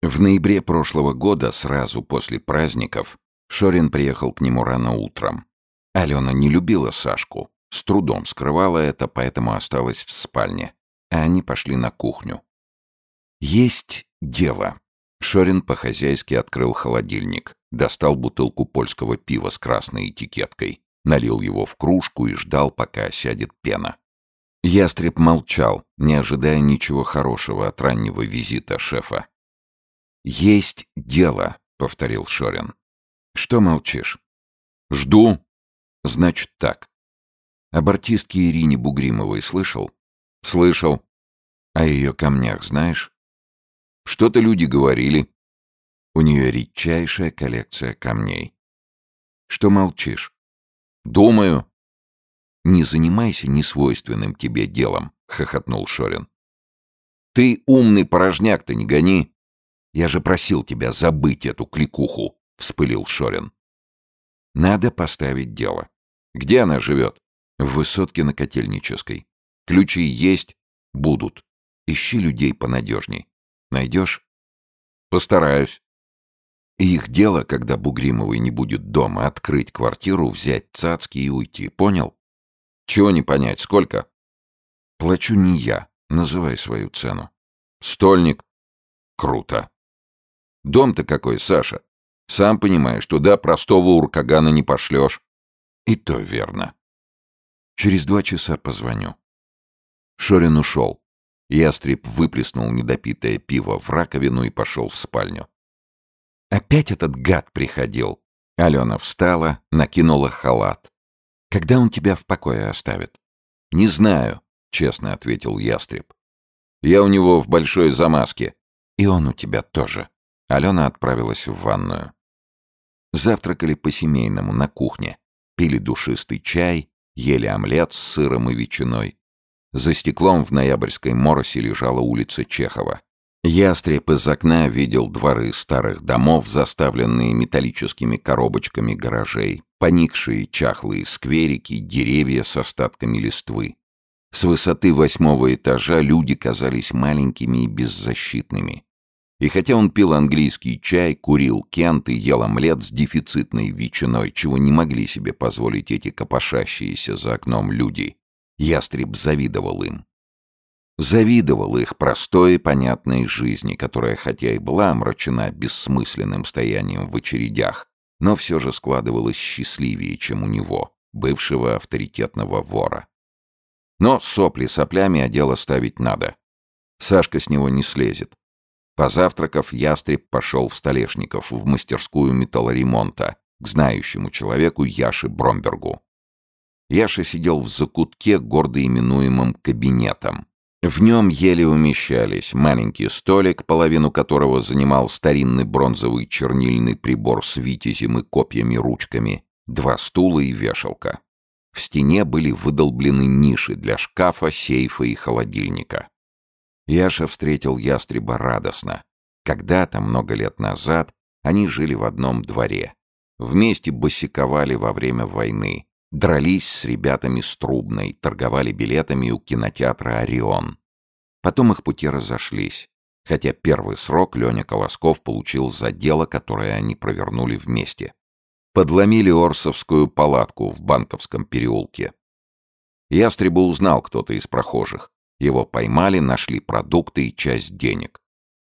В ноябре прошлого года, сразу после праздников, Шорин приехал к нему рано утром. Алена не любила Сашку, с трудом скрывала это, поэтому осталась в спальне, а они пошли на кухню. «Есть дело». Шорин по-хозяйски открыл холодильник, достал бутылку польского пива с красной этикеткой, налил его в кружку и ждал, пока сядет пена. Ястреб молчал, не ожидая ничего хорошего от раннего визита шефа. «Есть дело», — повторил Шорин. «Что молчишь?» «Жду». «Значит так. Об артистке Ирине Бугримовой слышал?» «Слышал. О ее камнях знаешь?» «Что-то люди говорили». «У нее редчайшая коллекция камней». «Что молчишь?» «Думаю», «Не занимайся несвойственным тебе делом», — хохотнул Шорин. «Ты умный порожняк-то не гони!» «Я же просил тебя забыть эту кликуху», — вспылил Шорин. «Надо поставить дело. Где она живет?» «В высотке на Котельнической. Ключи есть, будут. Ищи людей понадежней. Найдешь?» Постараюсь. их дело, когда Бугримовой не будет дома, открыть квартиру, взять цацки и уйти. Понял? Чего не понять, сколько? Плачу не я. Называй свою цену. Стольник. Круто. Дом-то какой, Саша? Сам понимаешь, туда простого уркагана не пошлешь. И то верно. Через два часа позвоню. Шорин ушел. Ястреб выплеснул недопитое пиво в раковину и пошел в спальню. Опять этот гад приходил. Алена встала, накинула халат. Когда он тебя в покое оставит? Не знаю, честно ответил Ястреб. Я у него в большой замазке. И он у тебя тоже. Алена отправилась в ванную. Завтракали по-семейному на кухне. Пили душистый чай, ели омлет с сыром и ветчиной. За стеклом в ноябрьской моросе лежала улица Чехова. Ястреб из окна видел дворы старых домов, заставленные металлическими коробочками гаражей, поникшие чахлые скверики, деревья с остатками листвы. С высоты восьмого этажа люди казались маленькими и беззащитными. И хотя он пил английский чай, курил кент и ел омлет с дефицитной ветчиной, чего не могли себе позволить эти копошащиеся за окном люди, ястреб завидовал им. Завидовал их простой и понятной жизни, которая хотя и была омрачена бессмысленным стоянием в очередях, но все же складывалась счастливее, чем у него, бывшего авторитетного вора. Но сопли соплями, а дело ставить надо. Сашка с него не слезет. Позавтракав, ястреб пошел в Столешников, в мастерскую металлоремонта, к знающему человеку Яше Бромбергу. Яша сидел в закутке, гордо именуемым кабинетом. В нем еле умещались маленький столик, половину которого занимал старинный бронзовый чернильный прибор с витязем и копьями-ручками, два стула и вешалка. В стене были выдолблены ниши для шкафа, сейфа и холодильника. Яша встретил ястреба радостно. Когда-то, много лет назад, они жили в одном дворе. Вместе босиковали во время войны, дрались с ребятами с Трубной, торговали билетами у кинотеатра «Орион». Потом их пути разошлись, хотя первый срок Леня Колосков получил за дело, которое они провернули вместе. Подломили Орсовскую палатку в Банковском переулке. Ястреба узнал кто-то из прохожих. Его поймали, нашли продукты и часть денег.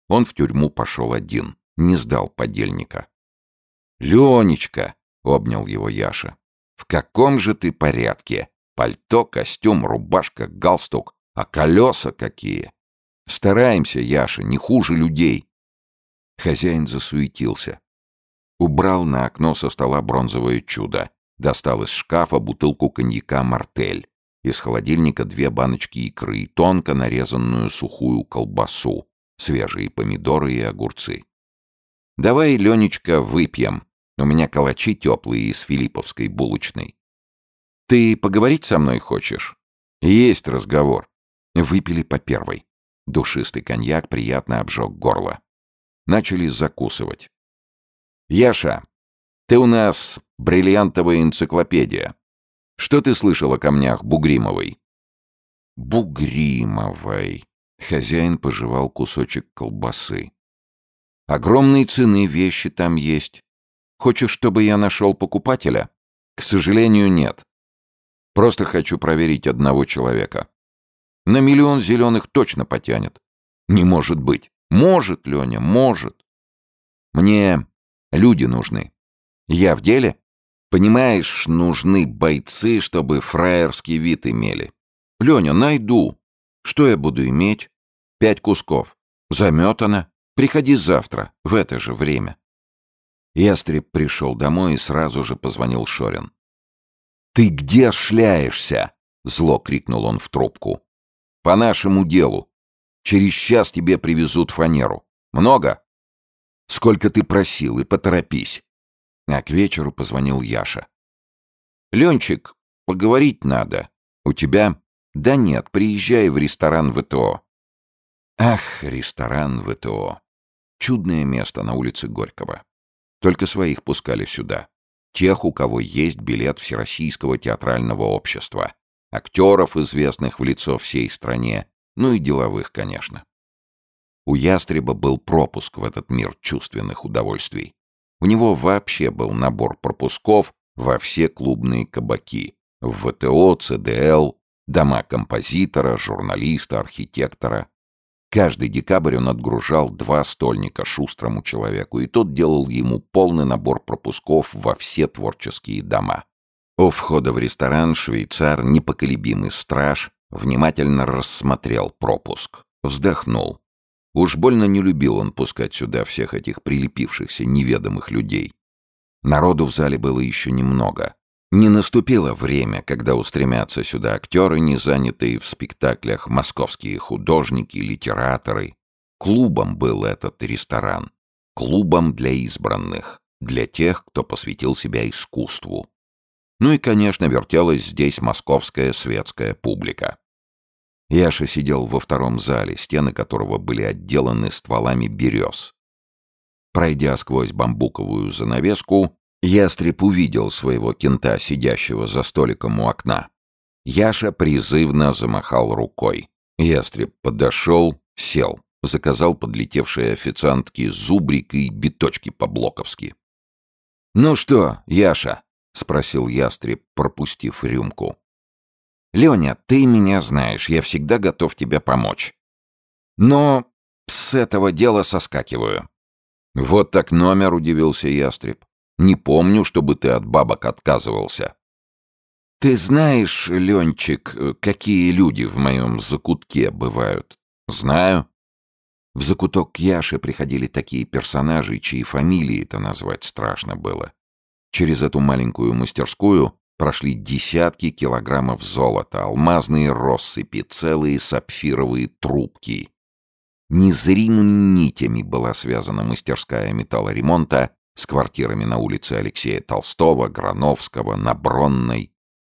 Он в тюрьму пошел один, не сдал подельника. «Ленечка!» — обнял его Яша. «В каком же ты порядке? Пальто, костюм, рубашка, галстук. А колеса какие!» «Стараемся, Яша, не хуже людей!» Хозяин засуетился. Убрал на окно со стола бронзовое чудо. Достал из шкафа бутылку коньяка «Мартель». Из холодильника две баночки икры, тонко нарезанную сухую колбасу, свежие помидоры и огурцы. «Давай, Ленечка, выпьем. У меня калачи теплые из филипповской булочной. Ты поговорить со мной хочешь?» «Есть разговор». Выпили по первой. Душистый коньяк приятно обжег горло. Начали закусывать. «Яша, ты у нас бриллиантовая энциклопедия. Что ты слышал о камнях Бугримовой?» «Бугримовой», — хозяин пожевал кусочек колбасы. «Огромные цены вещи там есть. Хочешь, чтобы я нашел покупателя?» «К сожалению, нет. Просто хочу проверить одного человека. На миллион зеленых точно потянет. Не может быть. Может, Леня, может. Мне люди нужны. Я в деле?» Понимаешь, нужны бойцы, чтобы фраерский вид имели. Леня, найду. Что я буду иметь? Пять кусков. Заметано. Приходи завтра, в это же время. Ястреб пришел домой и сразу же позвонил Шорин. «Ты где шляешься?» — зло крикнул он в трубку. «По нашему делу. Через час тебе привезут фанеру. Много?» «Сколько ты просил, и поторопись. А к вечеру позвонил Яша. «Ленчик, поговорить надо. У тебя?» «Да нет, приезжай в ресторан ВТО». Ах, ресторан ВТО. Чудное место на улице Горького. Только своих пускали сюда. Тех, у кого есть билет Всероссийского театрального общества. Актеров, известных в лицо всей стране. Ну и деловых, конечно. У ястреба был пропуск в этот мир чувственных удовольствий. У него вообще был набор пропусков во все клубные кабаки. В ВТО, ЦДЛ, дома композитора, журналиста, архитектора. Каждый декабрь он отгружал два стольника шустрому человеку, и тот делал ему полный набор пропусков во все творческие дома. У входа в ресторан швейцар, непоколебимый страж, внимательно рассмотрел пропуск. Вздохнул. Уж больно не любил он пускать сюда всех этих прилепившихся неведомых людей. Народу в зале было еще немного. Не наступило время, когда устремятся сюда актеры, не занятые в спектаклях, московские художники, литераторы. Клубом был этот ресторан. Клубом для избранных, для тех, кто посвятил себя искусству. Ну и, конечно, вертелась здесь московская светская публика. Яша сидел во втором зале, стены которого были отделаны стволами берез. Пройдя сквозь бамбуковую занавеску, Ястреб увидел своего кента, сидящего за столиком у окна. Яша призывно замахал рукой. Ястреб подошел, сел, заказал подлетевшие официантки зубрик и биточки по-блоковски. «Ну что, Яша?» — спросил Ястреб, пропустив рюмку. «Леня, ты меня знаешь, я всегда готов тебе помочь. Но с этого дела соскакиваю». «Вот так номер», — удивился Ястреб. Не помню, чтобы ты от бабок отказывался. Ты знаешь, Ленчик, какие люди в моем закутке бывают? Знаю. В закуток к Яше приходили такие персонажи, чьи фамилии-то назвать страшно было. Через эту маленькую мастерскую прошли десятки килограммов золота, алмазные россыпи, целые сапфировые трубки. Незримыми нитями была связана мастерская металлоремонта с квартирами на улице Алексея Толстого, Грановского, на Бронной.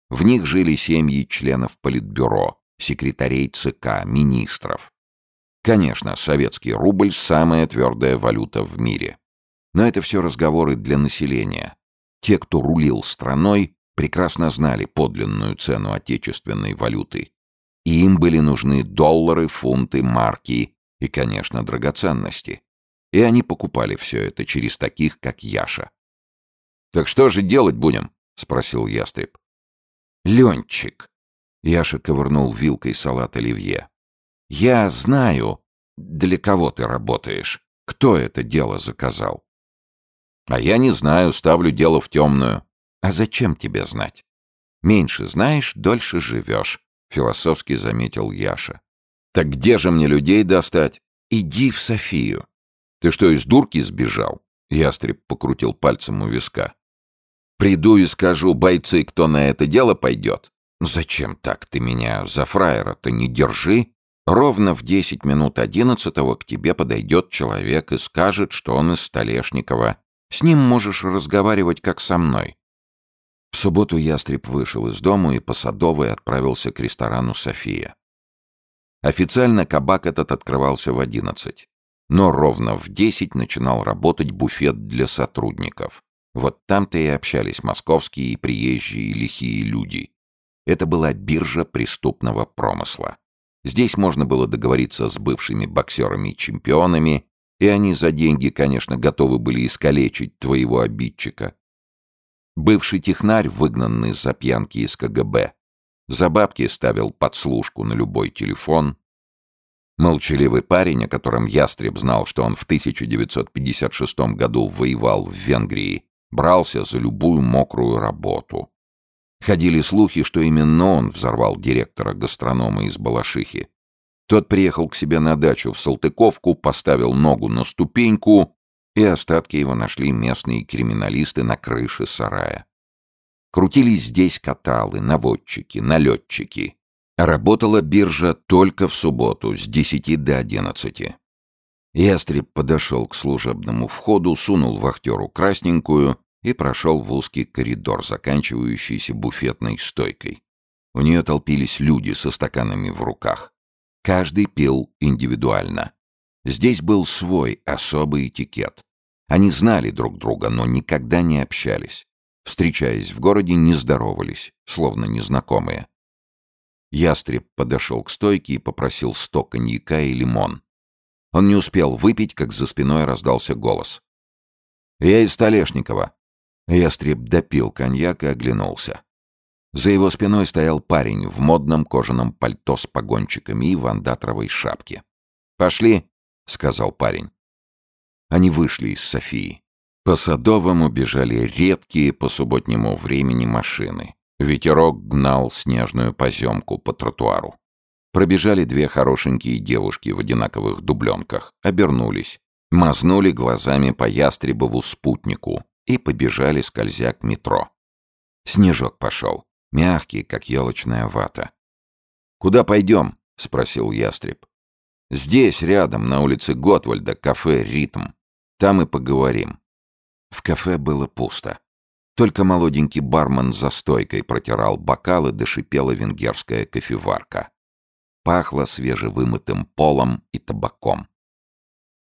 В них жили семьи членов Политбюро, секретарей ЦК, министров. Конечно, советский рубль – самая твердая валюта в мире. Но это все разговоры для населения. Те, кто рулил страной, прекрасно знали подлинную цену отечественной валюты. И им были нужны доллары, фунты, марки и, конечно, драгоценности. И они покупали все это через таких, как Яша. «Так что же делать будем?» — спросил ястреб. «Ленчик!» — Яша ковырнул вилкой салат оливье. «Я знаю, для кого ты работаешь. Кто это дело заказал?» «А я не знаю, ставлю дело в темную». «А зачем тебе знать? Меньше знаешь, дольше живешь», — философски заметил Яша. «Так где же мне людей достать?» «Иди в Софию. Ты что, из дурки сбежал?» Ястреб покрутил пальцем у виска. «Приду и скажу, бойцы, кто на это дело пойдет?» «Зачем так ты меня за фраера-то не держи?» Ровно в десять минут одиннадцатого к тебе подойдет человек и скажет, что он из Столешникова. С ним можешь разговаривать, как со мной. В субботу ястреб вышел из дома и по Садовой отправился к ресторану «София». Официально кабак этот открывался в одиннадцать. Но ровно в десять начинал работать буфет для сотрудников. Вот там-то и общались московские и приезжие лихие люди. Это была биржа преступного промысла. Здесь можно было договориться с бывшими боксерами и чемпионами, и они за деньги, конечно, готовы были искалечить твоего обидчика. Бывший технарь, выгнанный за пьянки из КГБ, за бабки ставил подслушку на любой телефон, Молчаливый парень, о котором Ястреб знал, что он в 1956 году воевал в Венгрии, брался за любую мокрую работу. Ходили слухи, что именно он взорвал директора гастронома из Балашихи. Тот приехал к себе на дачу в Салтыковку, поставил ногу на ступеньку, и остатки его нашли местные криминалисты на крыше сарая. Крутились здесь каталы, наводчики, налетчики — Работала биржа только в субботу с 10 до 11. Ястреб подошел к служебному входу, сунул вахтеру красненькую и прошел в узкий коридор, заканчивающийся буфетной стойкой. У нее толпились люди со стаканами в руках. Каждый пил индивидуально. Здесь был свой особый этикет. Они знали друг друга, но никогда не общались. Встречаясь в городе, не здоровались, словно незнакомые. Ястреб подошел к стойке и попросил сто коньяка и лимон. Он не успел выпить, как за спиной раздался голос. «Я из Столешникова». Ястреб допил коньяк и оглянулся. За его спиной стоял парень в модном кожаном пальто с погончиками и в андатровой шапке. «Пошли», — сказал парень. Они вышли из Софии. По Садовому бежали редкие по субботнему времени машины. Ветерок гнал снежную поземку по тротуару. Пробежали две хорошенькие девушки в одинаковых дубленках, обернулись, мазнули глазами по ястребову спутнику и побежали, скользя к метро. Снежок пошел, мягкий, как елочная вата. «Куда пойдем?» — спросил ястреб. «Здесь, рядом, на улице Готвальда, кафе «Ритм». Там и поговорим». В кафе было пусто. Только молоденький бармен за стойкой протирал бокалы, дошипела венгерская кофеварка. Пахло свежевымытым полом и табаком.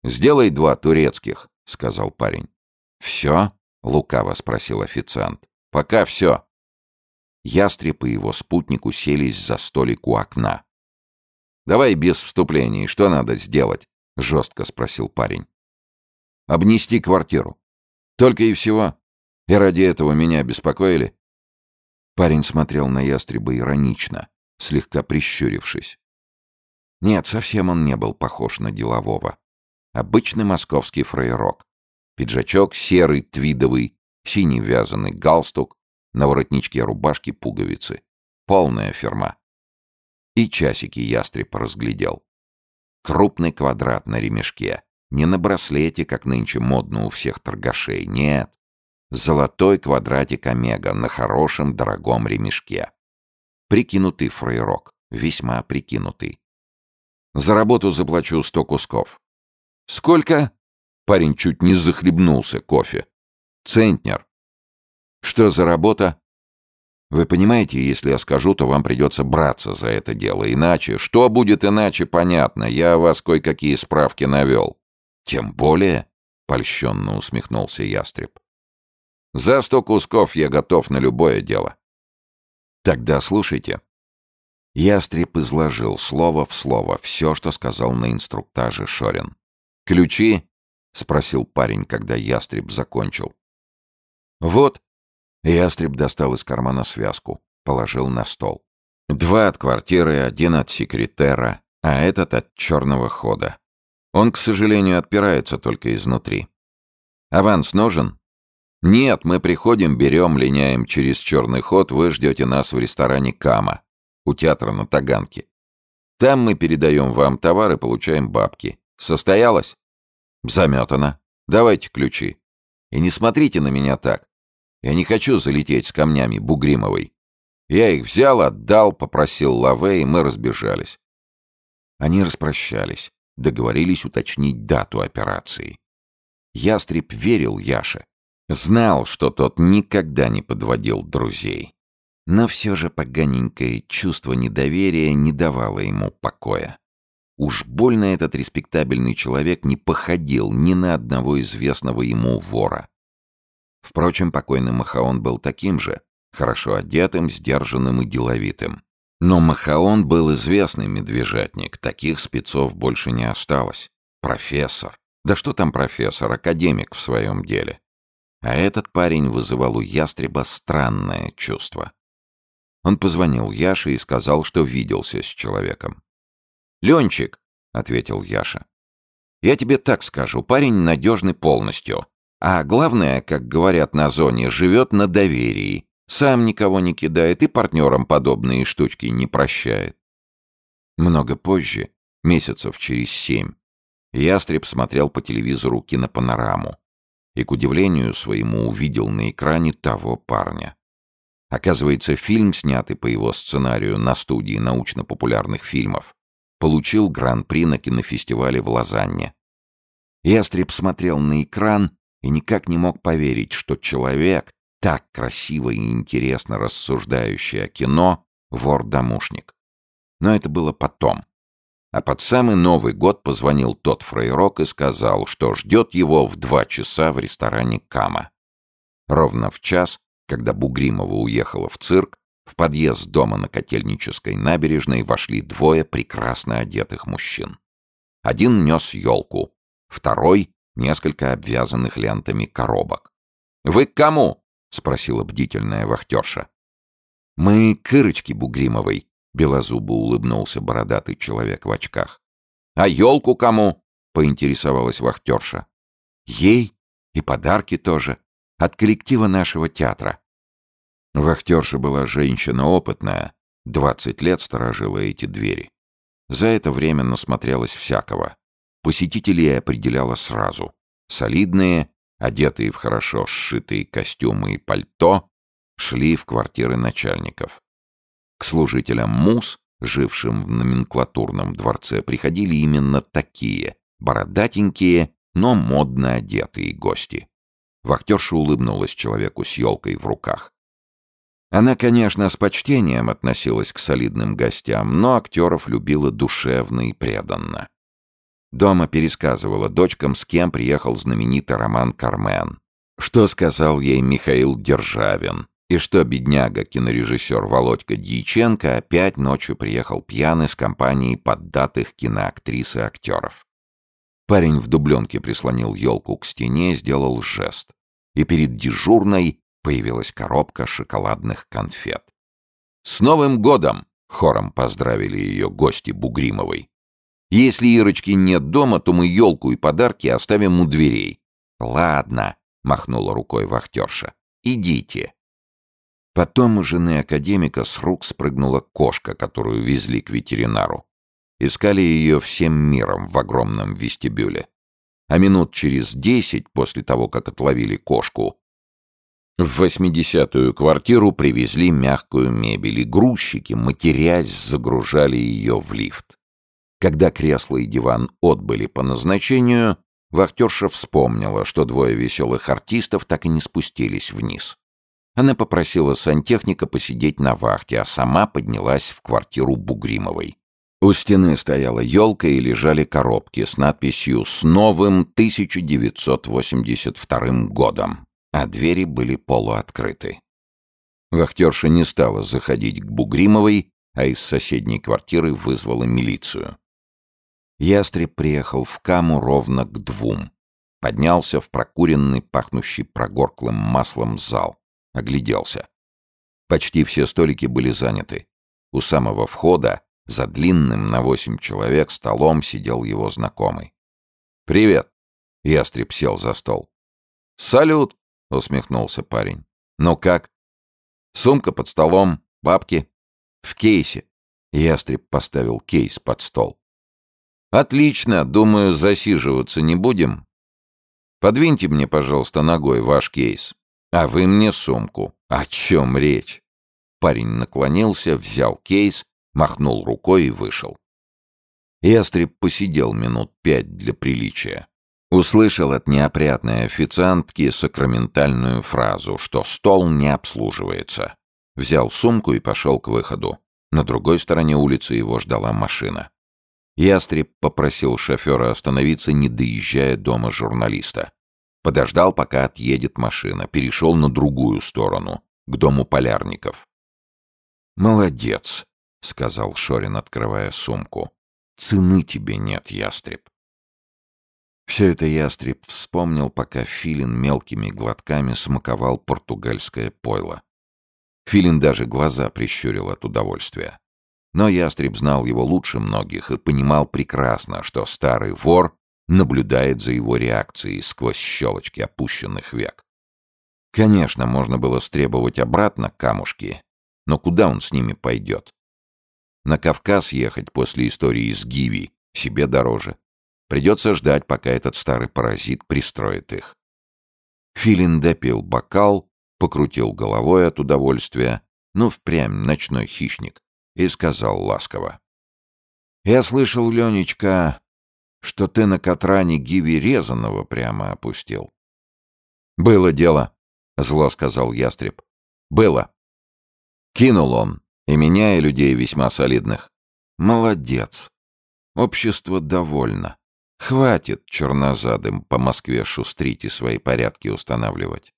«Сделай два турецких», — сказал парень. «Все?» — лукаво спросил официант. «Пока все». Ястреб и его спутник уселись за столик у окна. «Давай без вступлений. Что надо сделать?» — жестко спросил парень. «Обнести квартиру. Только и всего. И ради этого меня беспокоили?» Парень смотрел на ястреба иронично, слегка прищурившись. Нет, совсем он не был похож на делового. Обычный московский фрейрок. Пиджачок серый, твидовый, синий вязаный галстук, на воротничке рубашки пуговицы. Полная фирма. И часики ястреб разглядел. Крупный квадрат на ремешке. Не на браслете, как нынче модно у всех торгашей. Нет. Золотой квадратик Омега на хорошем дорогом ремешке. Прикинутый фрейрок. Весьма прикинутый. За работу заплачу сто кусков. Сколько? Парень чуть не захлебнулся кофе. Центнер. Что за работа? Вы понимаете, если я скажу, то вам придется браться за это дело. Иначе, что будет иначе, понятно. Я о вас кое-какие справки навел. Тем более, польщенно усмехнулся ястреб. За сто кусков я готов на любое дело. Тогда слушайте. Ястреб изложил слово в слово все, что сказал на инструктаже Шорин. «Ключи?» — спросил парень, когда ястреб закончил. «Вот». Ястреб достал из кармана связку, положил на стол. «Два от квартиры, один от секретера, а этот от черного хода. Он, к сожалению, отпирается только изнутри. Аванс нужен?» «Нет, мы приходим, берем, линяем через черный ход, вы ждете нас в ресторане «Кама» у театра на Таганке. Там мы передаем вам товар и получаем бабки. Состоялось? Заметано. Давайте ключи. И не смотрите на меня так. Я не хочу залететь с камнями Бугримовой. Я их взял, отдал, попросил Лаве, и мы разбежались. Они распрощались, договорились уточнить дату операции. Ястреб верил Яше. Знал, что тот никогда не подводил друзей. Но все же поганенькое чувство недоверия не давало ему покоя. Уж больно этот респектабельный человек не походил ни на одного известного ему вора. Впрочем, покойный Махаон был таким же, хорошо одетым, сдержанным и деловитым. Но Махаон был известный медвежатник, таких спецов больше не осталось. Профессор. Да что там профессор, академик в своем деле. А этот парень вызывал у ястреба странное чувство. Он позвонил Яше и сказал, что виделся с человеком. «Ленчик», — ответил Яша, — «я тебе так скажу, парень надежный полностью. А главное, как говорят на зоне, живет на доверии. Сам никого не кидает и партнерам подобные штучки не прощает». Много позже, месяцев через семь, Ястреб смотрел по телевизору кинопанораму и, к удивлению своему, увидел на экране того парня. Оказывается, фильм, снятый по его сценарию на студии научно-популярных фильмов, получил гран-при на кинофестивале в Лозанне. Ястреб смотрел на экран и никак не мог поверить, что человек, так красиво и интересно рассуждающий о кино, вор-домушник. Но это было потом. А под самый Новый год позвонил тот фрейрок и сказал, что ждет его в два часа в ресторане «Кама». Ровно в час когда Бугримова уехала в цирк, в подъезд дома на Котельнической набережной вошли двое прекрасно одетых мужчин. Один нес елку, второй — несколько обвязанных лентами коробок. «Вы к кому?» — спросила бдительная вахтерша. «Мы к Ирочке Бугримовой», — белозубо улыбнулся бородатый человек в очках. «А елку кому?» — поинтересовалась вахтерша. «Ей и подарки тоже. От коллектива нашего театра». Вахтерша была женщина опытная, двадцать лет сторожила эти двери. За это время насмотрелась всякого. Посетителей определяла сразу. Солидные, одетые в хорошо сшитые костюмы и пальто, шли в квартиры начальников. К служителям МУС, жившим в номенклатурном дворце, приходили именно такие, бородатенькие, но модно одетые гости. Вахтерша улыбнулась человеку с елкой в руках. Она, конечно, с почтением относилась к солидным гостям, но актеров любила душевно и преданно. Дома пересказывала дочкам, с кем приехал знаменитый роман «Кармен». Что сказал ей Михаил Державин, и что бедняга-кинорежиссер Володька Дьяченко опять ночью приехал пьяный с компанией поддатых киноактрис и актеров. Парень в дубленке прислонил елку к стене, сделал жест. И перед дежурной появилась коробка шоколадных конфет. «С Новым годом!» — хором поздравили ее гости Бугримовой. «Если Ирочки нет дома, то мы елку и подарки оставим у дверей». «Ладно», — махнула рукой вахтерша. «Идите». Потом у жены академика с рук спрыгнула кошка, которую везли к ветеринару. Искали ее всем миром в огромном вестибюле. А минут через десять после того, как отловили кошку, в восьмидесятую квартиру привезли мягкую мебель, и грузчики, матерясь, загружали ее в лифт. Когда кресло и диван отбыли по назначению, вахтерша вспомнила, что двое веселых артистов так и не спустились вниз. Она попросила сантехника посидеть на вахте, а сама поднялась в квартиру Бугримовой. У стены стояла елка и лежали коробки с надписью «С новым 1982 годом» а двери были полуоткрыты. Вахтерша не стала заходить к Бугримовой, а из соседней квартиры вызвала милицию. Ястреб приехал в Каму ровно к двум. Поднялся в прокуренный, пахнущий прогорклым маслом зал. Огляделся. Почти все столики были заняты. У самого входа, за длинным на восемь человек столом, сидел его знакомый. «Привет!» — Ястреб сел за стол. «Салют!» — усмехнулся парень. «Ну как?» «Сумка под столом, бабки. В кейсе». Ястреб поставил кейс под стол. «Отлично, думаю, засиживаться не будем. Подвиньте мне, пожалуйста, ногой ваш кейс, а вы мне сумку. О чем речь?» Парень наклонился, взял кейс, махнул рукой и вышел. Ястреб посидел минут пять для приличия. Услышал от неопрятной официантки сакраментальную фразу, что стол не обслуживается. Взял сумку и пошел к выходу. На другой стороне улицы его ждала машина. Ястреб попросил шофера остановиться, не доезжая дома журналиста. Подождал, пока отъедет машина, перешел на другую сторону, к дому полярников. «Молодец», — сказал Шорин, открывая сумку. «Цены тебе нет, ястреб. Все это ястреб вспомнил, пока Филин мелкими глотками смаковал португальское пойло. Филин даже глаза прищурил от удовольствия. Но ястреб знал его лучше многих и понимал прекрасно, что старый вор наблюдает за его реакцией сквозь щелочки опущенных век. Конечно, можно было стребовать обратно камушки, но куда он с ними пойдет? На Кавказ ехать после истории с Гиви себе дороже. Придется ждать, пока этот старый паразит пристроит их. Филин допил бокал, покрутил головой от удовольствия, ну, впрямь ночной хищник, и сказал ласково. «Я слышал, Ленечка, что ты на Катране Гиви Резаного прямо опустил». «Было дело», — зло сказал ястреб. «Было». Кинул он, и меня, и людей весьма солидных. «Молодец. Общество довольно. Хватит чернозадым по Москве шустрить и свои порядки устанавливать.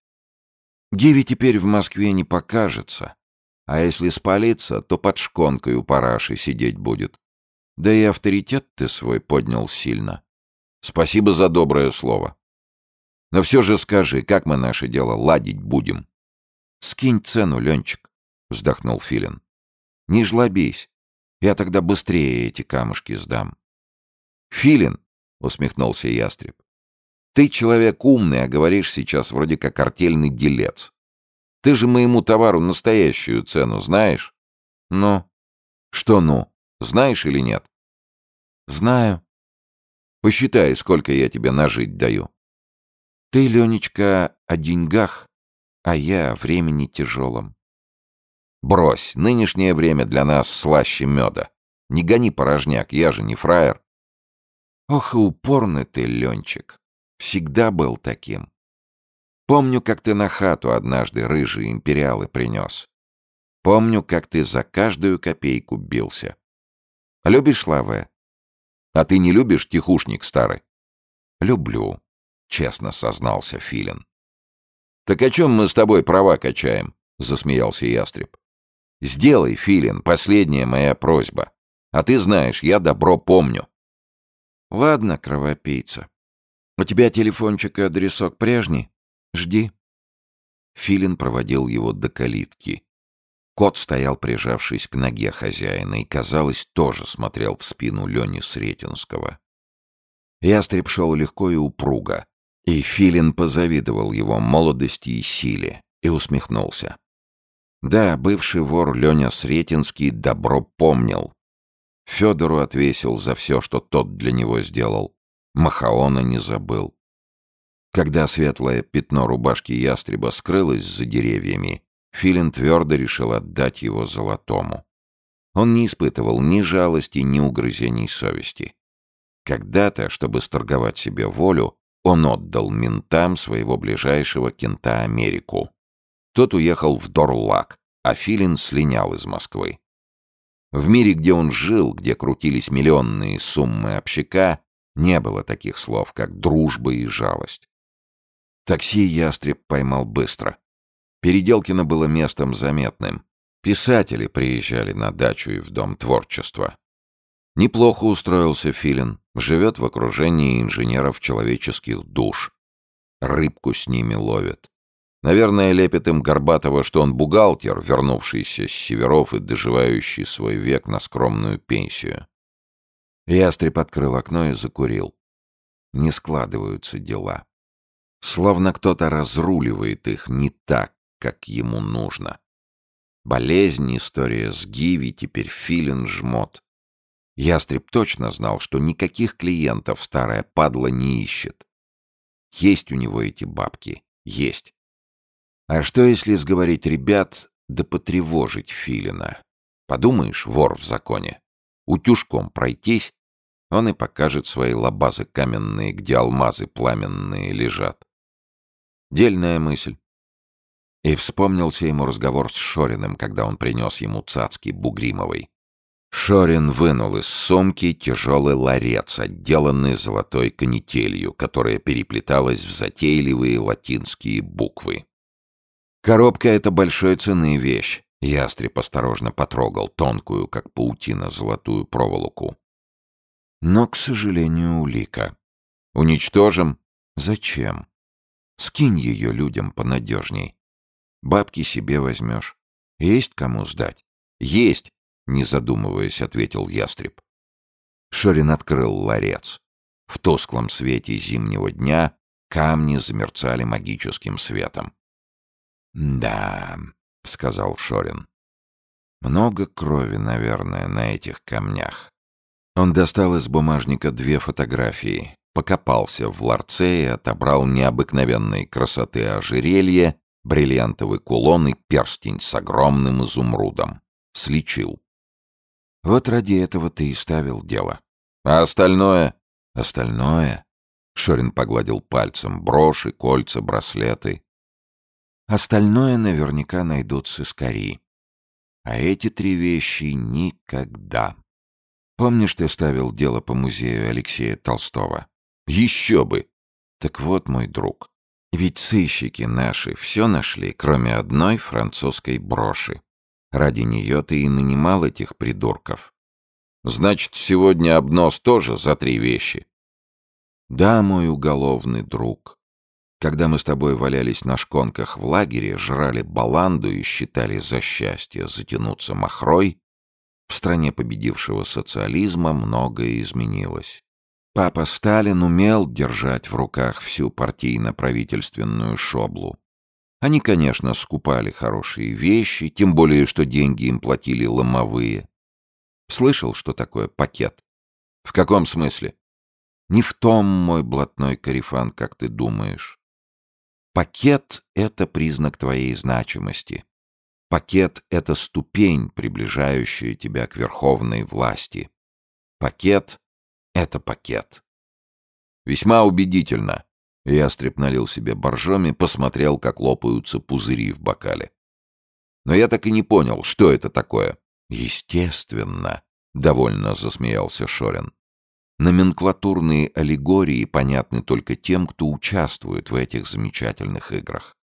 Гиви теперь в Москве не покажется, а если спалится, то под шконкой у параши сидеть будет. Да и авторитет ты свой поднял сильно. Спасибо за доброе слово. Но все же скажи, как мы наше дело ладить будем? Скинь цену, Ленчик, вздохнул Филин. Не жлобись. Я тогда быстрее эти камушки сдам. Филин, усмехнулся ястреб. Ты человек умный, а говоришь сейчас вроде как артельный делец. Ты же моему товару настоящую цену знаешь? Ну? Что ну? Знаешь или нет? Знаю. Посчитай, сколько я тебе нажить даю. Ты, Ленечка, о деньгах, а я о времени тяжелом. Брось, нынешнее время для нас слаще меда. Не гони порожняк, я же не фраер. Ох и упорный ты, Ленчик. Всегда был таким. Помню, как ты на хату однажды рыжие империалы принес. Помню, как ты за каждую копейку бился. Любишь лаве? А ты не любишь тихушник старый? Люблю, честно сознался Филин. Так о чем мы с тобой права качаем? Засмеялся ястреб. Сделай, Филин, последняя моя просьба. А ты знаешь, я добро помню. Ладно, кровопийца. У тебя телефончик и адресок прежний? Жди. Филин проводил его до калитки. Кот стоял, прижавшись к ноге хозяина, и, казалось, тоже смотрел в спину Лени Сретенского. Ястреб шел легко и упруго, и Филин позавидовал его молодости и силе, и усмехнулся. Да, бывший вор Леня Сретенский добро помнил. Федору отвесил за все, что тот для него сделал. Махаона не забыл. Когда светлое пятно рубашки ястреба скрылось за деревьями, Филин твердо решил отдать его золотому. Он не испытывал ни жалости, ни угрызений совести. Когда-то, чтобы сторговать себе волю, он отдал ментам своего ближайшего кента Америку. Тот уехал в Дорлак, а Филин слинял из Москвы. В мире, где он жил, где крутились миллионные суммы общака, не было таких слов, как дружба и жалость. Такси ястреб поймал быстро. Переделкино было местом заметным. Писатели приезжали на дачу и в Дом творчества. Неплохо устроился Филин, живет в окружении инженеров человеческих душ. Рыбку с ними ловит. Наверное, лепит им Горбатова, что он бухгалтер, вернувшийся с северов и доживающий свой век на скромную пенсию. Ястреб открыл окно и закурил. Не складываются дела. Словно кто-то разруливает их не так, как ему нужно. Болезнь, история с Гиви, теперь Филин жмот. Ястреб точно знал, что никаких клиентов старая падла не ищет. Есть у него эти бабки, есть. А что, если сговорить ребят, да потревожить Филина? Подумаешь, вор в законе. Утюжком пройтись, он и покажет свои лабазы каменные, где алмазы пламенные лежат. Дельная мысль. И вспомнился ему разговор с Шориным, когда он принес ему цацки Бугримовой. Шорин вынул из сумки тяжелый ларец, отделанный золотой канителью, которая переплеталась в затейливые латинские буквы. Коробка — это большой ценная вещь. Ястреб осторожно потрогал тонкую, как паутина, золотую проволоку. Но, к сожалению, улика. Уничтожим? Зачем? Скинь ее людям понадежней. Бабки себе возьмешь. Есть кому сдать? Есть, не задумываясь, ответил ястреб. Шорин открыл ларец. В тусклом свете зимнего дня камни замерцали магическим светом. «Да», — сказал Шорин. «Много крови, наверное, на этих камнях». Он достал из бумажника две фотографии, покопался в ларце и отобрал необыкновенной красоты ожерелье бриллиантовый кулон и перстень с огромным изумрудом. Сличил. Вот ради этого ты и ставил дело. А остальное? Остальное? Шорин погладил пальцем броши, кольца, браслеты. Остальное наверняка найдут сыскари. А эти три вещи никогда. Помнишь, ты ставил дело по музею Алексея Толстого? Еще бы! Так вот, мой друг, ведь сыщики наши все нашли, кроме одной французской броши. Ради нее ты и нанимал этих придурков. Значит, сегодня обнос тоже за три вещи. Да, мой уголовный друг. Когда мы с тобой валялись на шконках в лагере, жрали баланду и считали за счастье затянуться махрой, в стране победившего социализма многое изменилось. Папа Сталин умел держать в руках всю партийно-правительственную шоблу. Они, конечно, скупали хорошие вещи, тем более, что деньги им платили ломовые. Слышал, что такое пакет? В каком смысле? Не в том, мой блатной корефан, как ты думаешь. Пакет — это признак твоей значимости. Пакет — это ступень, приближающая тебя к верховной власти. Пакет — это пакет. Весьма убедительно. Ястреб налил себе боржоми, посмотрел, как лопаются пузыри в бокале. Но я так и не понял, что это такое. Естественно, — довольно засмеялся Шорин. Номенклатурные аллегории понятны только тем, кто участвует в этих замечательных играх.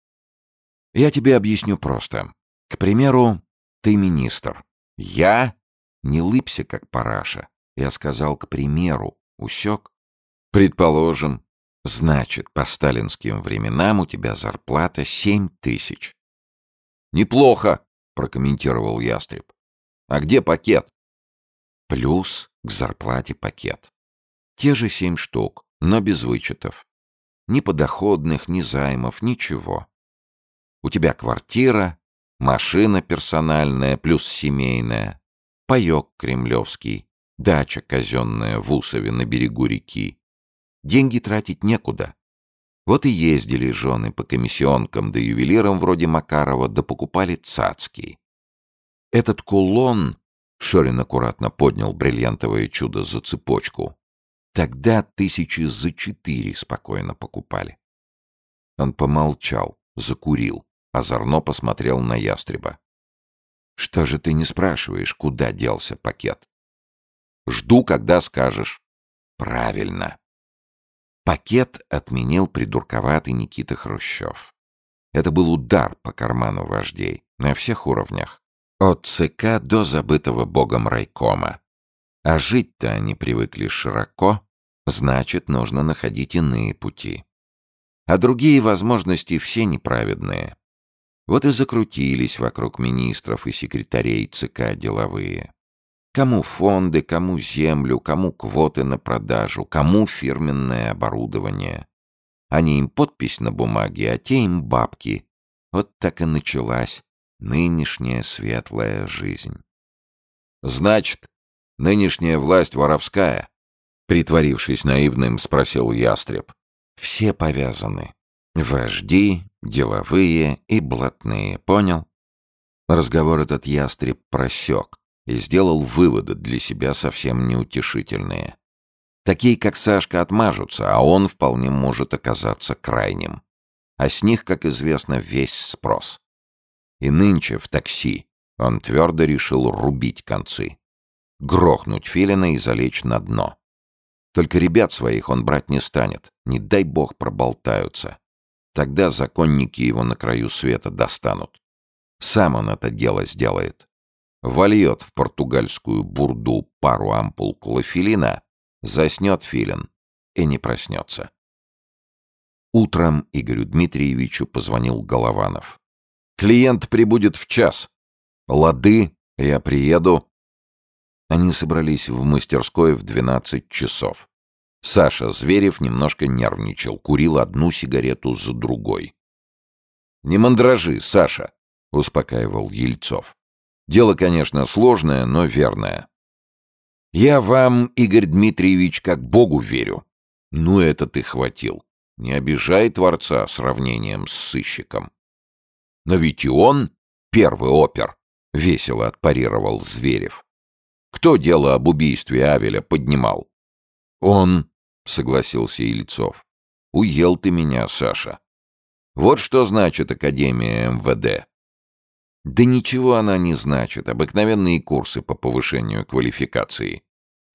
Я тебе объясню просто. К примеру, ты министр. Я? Не лыбся, как параша. Я сказал, к примеру. Усек? Предположим. Значит, по сталинским временам у тебя зарплата семь тысяч. Неплохо, прокомментировал Ястреб. А где пакет? Плюс к зарплате пакет. Те же семь штук, но без вычетов. Ни подоходных, ни займов, ничего. У тебя квартира, Машина персональная плюс семейная. Паёк кремлевский. Дача казенная в Усове на берегу реки. Деньги тратить некуда. Вот и ездили жены по комиссионкам да ювелирам вроде Макарова, да покупали цацки. Этот кулон, Шорин аккуратно поднял бриллиантовое чудо за цепочку, тогда тысячи за четыре спокойно покупали. Он помолчал, закурил озорно посмотрел на ястреба. «Что же ты не спрашиваешь, куда делся пакет?» «Жду, когда скажешь». «Правильно». Пакет отменил придурковатый Никита Хрущев. Это был удар по карману вождей на всех уровнях. От ЦК до забытого богом райкома. А жить-то они привыкли широко, значит, нужно находить иные пути. А другие возможности все неправедные. Вот и закрутились вокруг министров и секретарей ЦК деловые. Кому фонды, кому землю, кому квоты на продажу, кому фирменное оборудование. Они им подпись на бумаге, а те им бабки. Вот так и началась нынешняя светлая жизнь. «Значит, нынешняя власть воровская?» Притворившись наивным, спросил Ястреб. «Все повязаны. Вожди, деловые и блатные, понял? Разговор этот ястреб просек и сделал выводы для себя совсем неутешительные. Такие, как Сашка, отмажутся, а он вполне может оказаться крайним. А с них, как известно, весь спрос. И нынче в такси он твердо решил рубить концы. Грохнуть филина и залечь на дно. Только ребят своих он брать не станет, не дай бог проболтаются. Тогда законники его на краю света достанут. Сам он это дело сделает. Вольет в португальскую бурду пару ампул клофелина, заснет филин и не проснется. Утром Игорю Дмитриевичу позвонил Голованов. «Клиент прибудет в час. Лады, я приеду». Они собрались в мастерской в двенадцать часов. Саша Зверев немножко нервничал, курил одну сигарету за другой. «Не мандражи, Саша», — успокаивал Ельцов. «Дело, конечно, сложное, но верное. Я вам, Игорь Дмитриевич, как Богу верю. Ну, это ты хватил. Не обижай Творца сравнением с сыщиком. Но ведь и он первый опер, — весело отпарировал Зверев. Кто дело об убийстве Авеля поднимал? Он, — согласился Ильцов. «Уел ты меня, Саша. Вот что значит Академия МВД». «Да ничего она не значит. Обыкновенные курсы по повышению квалификации».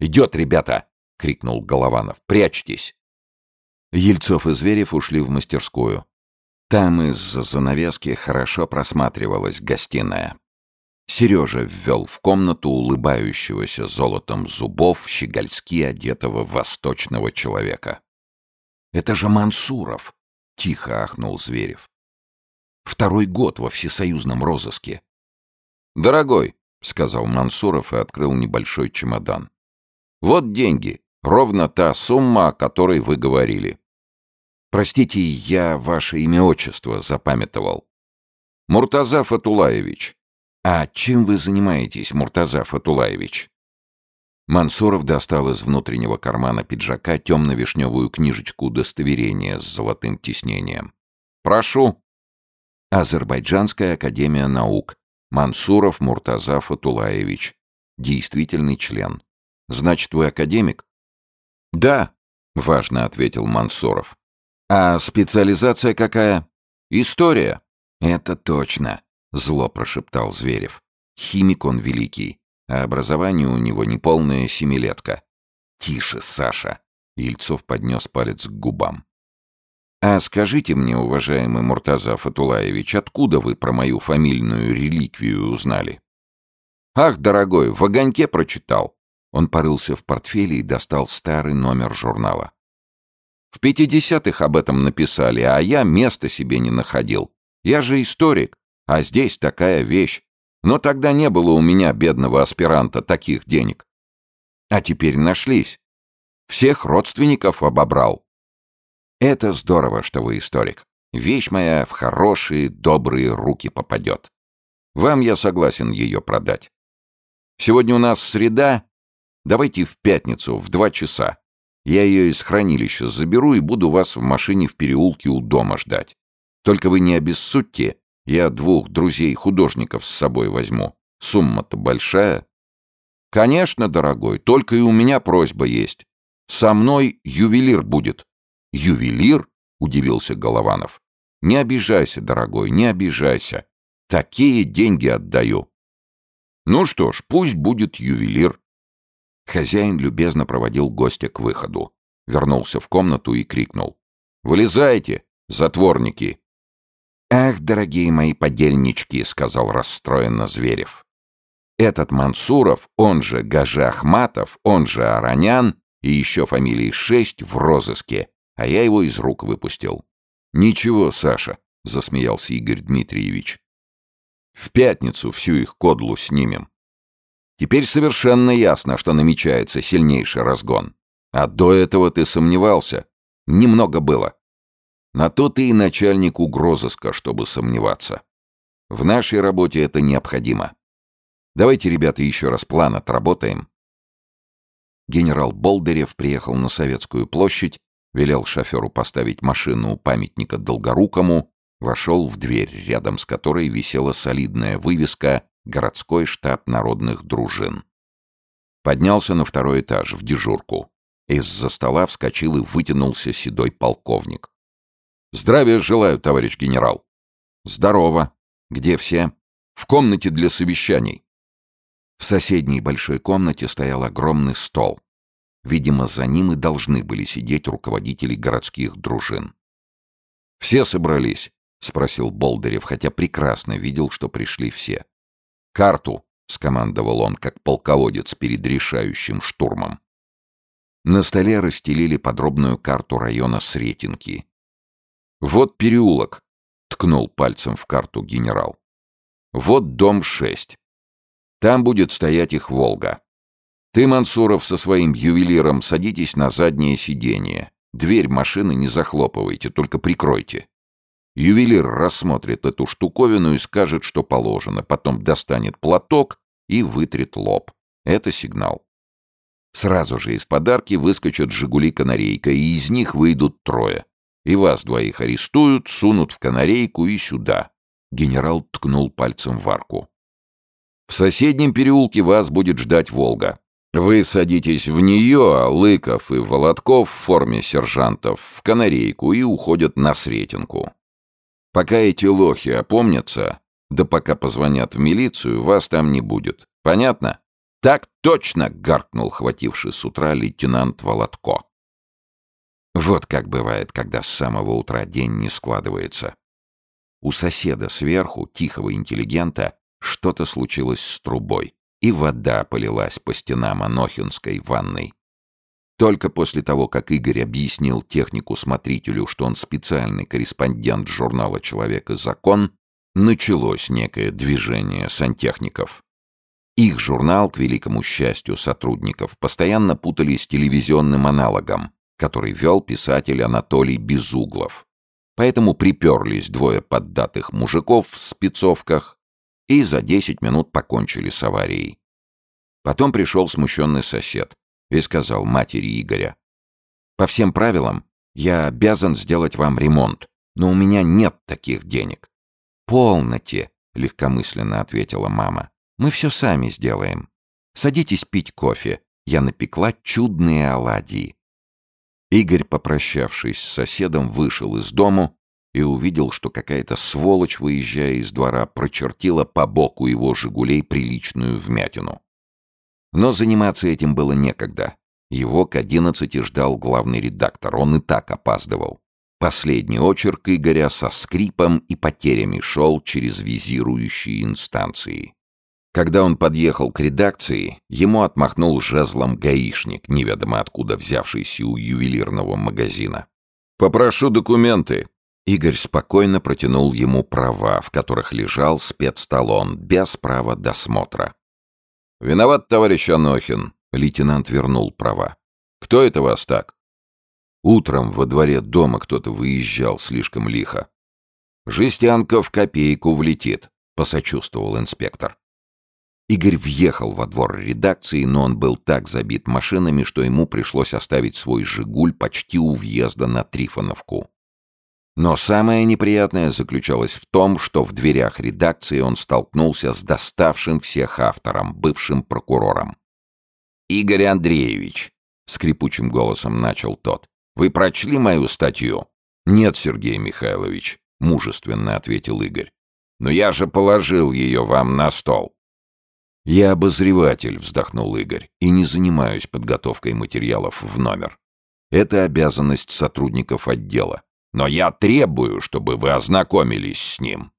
«Идет, ребята!» — крикнул Голованов. «Прячьтесь!» Ельцов и Зверев ушли в мастерскую. Там из-за занавески хорошо просматривалась гостиная. Сережа ввел в комнату улыбающегося золотом зубов щегольски одетого восточного человека. «Это же Мансуров!» — тихо ахнул Зверев. «Второй год во всесоюзном розыске». «Дорогой», — сказал Мансуров и открыл небольшой чемодан. «Вот деньги, ровно та сумма, о которой вы говорили». «Простите, я ваше имя-отчество запамятовал». «Муртаза Фатулаевич». «А чем вы занимаетесь, Муртаза Фатулаевич?» Мансуров достал из внутреннего кармана пиджака темно-вишневую книжечку удостоверения с золотым тиснением. «Прошу». Азербайджанская академия наук. Мансуров Муртаза Фатулаевич. Действительный член. Значит, вы академик? Да, важно ответил Мансуров. А специализация какая? История. Это точно, зло прошептал Зверев. Химик он великий, а образование у него неполная семилетка. Тише, Саша. Ельцов поднес палец к губам. «А скажите мне, уважаемый Муртаза Фатулаевич, откуда вы про мою фамильную реликвию узнали?» «Ах, дорогой, в огоньке прочитал». Он порылся в портфеле и достал старый номер журнала. В пятидесятых об этом написали, а я места себе не находил. Я же историк, а здесь такая вещь. Но тогда не было у меня, бедного аспиранта, таких денег. А теперь нашлись. Всех родственников обобрал. Это здорово, что вы историк. Вещь моя в хорошие, добрые руки попадет. Вам я согласен ее продать. Сегодня у нас среда. Давайте в пятницу, в два часа. Я ее из хранилища заберу и буду вас в машине в переулке у дома ждать. Только вы не обессудьте, я двух друзей-художников с собой возьму. Сумма-то большая. Конечно, дорогой, только и у меня просьба есть. Со мной ювелир будет. Ювелир? Удивился Голованов. Не обижайся, дорогой, не обижайся. Такие деньги отдаю. Ну что ж, пусть будет ювелир. Хозяин любезно проводил гостя к выходу. Вернулся в комнату и крикнул. «Вылезайте, затворники!» «Ах, дорогие мои подельнички!» — сказал расстроенно Зверев. «Этот Мансуров, он же Гажа Ахматов, он же Аранян и еще фамилии шесть в розыске, а я его из рук выпустил». «Ничего, Саша», — засмеялся Игорь Дмитриевич. «В пятницу всю их кодлу снимем. Теперь совершенно ясно, что намечается сильнейший разгон. А до этого ты сомневался. Немного было. На то ты и начальник угрозыска, чтобы сомневаться. В нашей работе это необходимо. Давайте, ребята, еще раз план отработаем. Генерал Болдырев приехал на Советскую площадь, велел шоферу поставить машину у памятника Долгорукому, вошел в дверь, рядом с которой висела солидная вывеска городской штаб народных дружин. Поднялся на второй этаж, в дежурку. Из-за стола вскочил и вытянулся седой полковник. «Здравия желаю, товарищ генерал!» «Здорово! Где все?» «В комнате для совещаний». В соседней большой комнате стоял огромный стол. Видимо, за ним и должны были сидеть руководители городских дружин. «Все собрались?» — спросил Болдырев, хотя прекрасно видел, что пришли все. «Карту!» — скомандовал он, как полководец перед решающим штурмом. На столе расстелили подробную карту района Сретенки. «Вот переулок», — ткнул пальцем в карту генерал. «Вот дом 6. Там будет стоять их «Волга». Ты, Мансуров, со своим ювелиром садитесь на заднее сиденье. Дверь машины не захлопывайте, только прикройте. Ювелир рассмотрит эту штуковину и скажет, что положено, потом достанет платок и вытрет лоб. Это сигнал. Сразу же из подарки выскочат «Жигули-канарейка», и из них выйдут трое. И вас двоих арестуют, сунут в канарейку и сюда. Генерал ткнул пальцем в арку. В соседнем переулке вас будет ждать «Волга». Вы садитесь в нее, а Лыков и Володков в форме сержантов в канарейку и уходят на Сретенку. Пока эти лохи опомнятся, да пока позвонят в милицию, вас там не будет. Понятно? Так точно, гаркнул хвативший с утра лейтенант Володко. Вот как бывает, когда с самого утра день не складывается. У соседа сверху, тихого интеллигента, что-то случилось с трубой, и вода полилась по стенам Анохинской ванной. Только после того, как Игорь объяснил технику-смотрителю, что он специальный корреспондент журнала «Человек и закон», началось некое движение сантехников. Их журнал, к великому счастью сотрудников, постоянно путали с телевизионным аналогом, который вел писатель Анатолий Безуглов. Поэтому приперлись двое поддатых мужиков в спецовках и за 10 минут покончили с аварией. Потом пришел смущенный сосед и сказал матери Игоря. «По всем правилам я обязан сделать вам ремонт, но у меня нет таких денег». «Полноте», — легкомысленно ответила мама. «Мы все сами сделаем. Садитесь пить кофе. Я напекла чудные оладьи». Игорь, попрощавшись с соседом, вышел из дому и увидел, что какая-то сволочь, выезжая из двора, прочертила по боку его «Жигулей» приличную вмятину. Но заниматься этим было некогда. Его к одиннадцати ждал главный редактор, он и так опаздывал. Последний очерк Игоря со скрипом и потерями шел через визирующие инстанции. Когда он подъехал к редакции, ему отмахнул жезлом гаишник, неведомо откуда взявшийся у ювелирного магазина. «Попрошу документы», Игорь спокойно протянул ему права, в которых лежал спецталон, без права досмотра. «Виноват, товарищ Анохин», — лейтенант вернул права. «Кто это вас так?» Утром во дворе дома кто-то выезжал слишком лихо. «Жестянка в копейку влетит», — посочувствовал инспектор. Игорь въехал во двор редакции, но он был так забит машинами, что ему пришлось оставить свой «Жигуль» почти у въезда на Трифоновку. Но самое неприятное заключалось в том, что в дверях редакции он столкнулся с доставшим всех автором, бывшим прокурором. «Игорь Андреевич», — скрипучим голосом начал тот, — «вы прочли мою статью?» «Нет, Сергей Михайлович», — мужественно ответил Игорь. «Но я же положил ее вам на стол». «Я обозреватель», — вздохнул Игорь, — «и не занимаюсь подготовкой материалов в номер. Это обязанность сотрудников отдела. Но я требую, чтобы вы ознакомились с ним.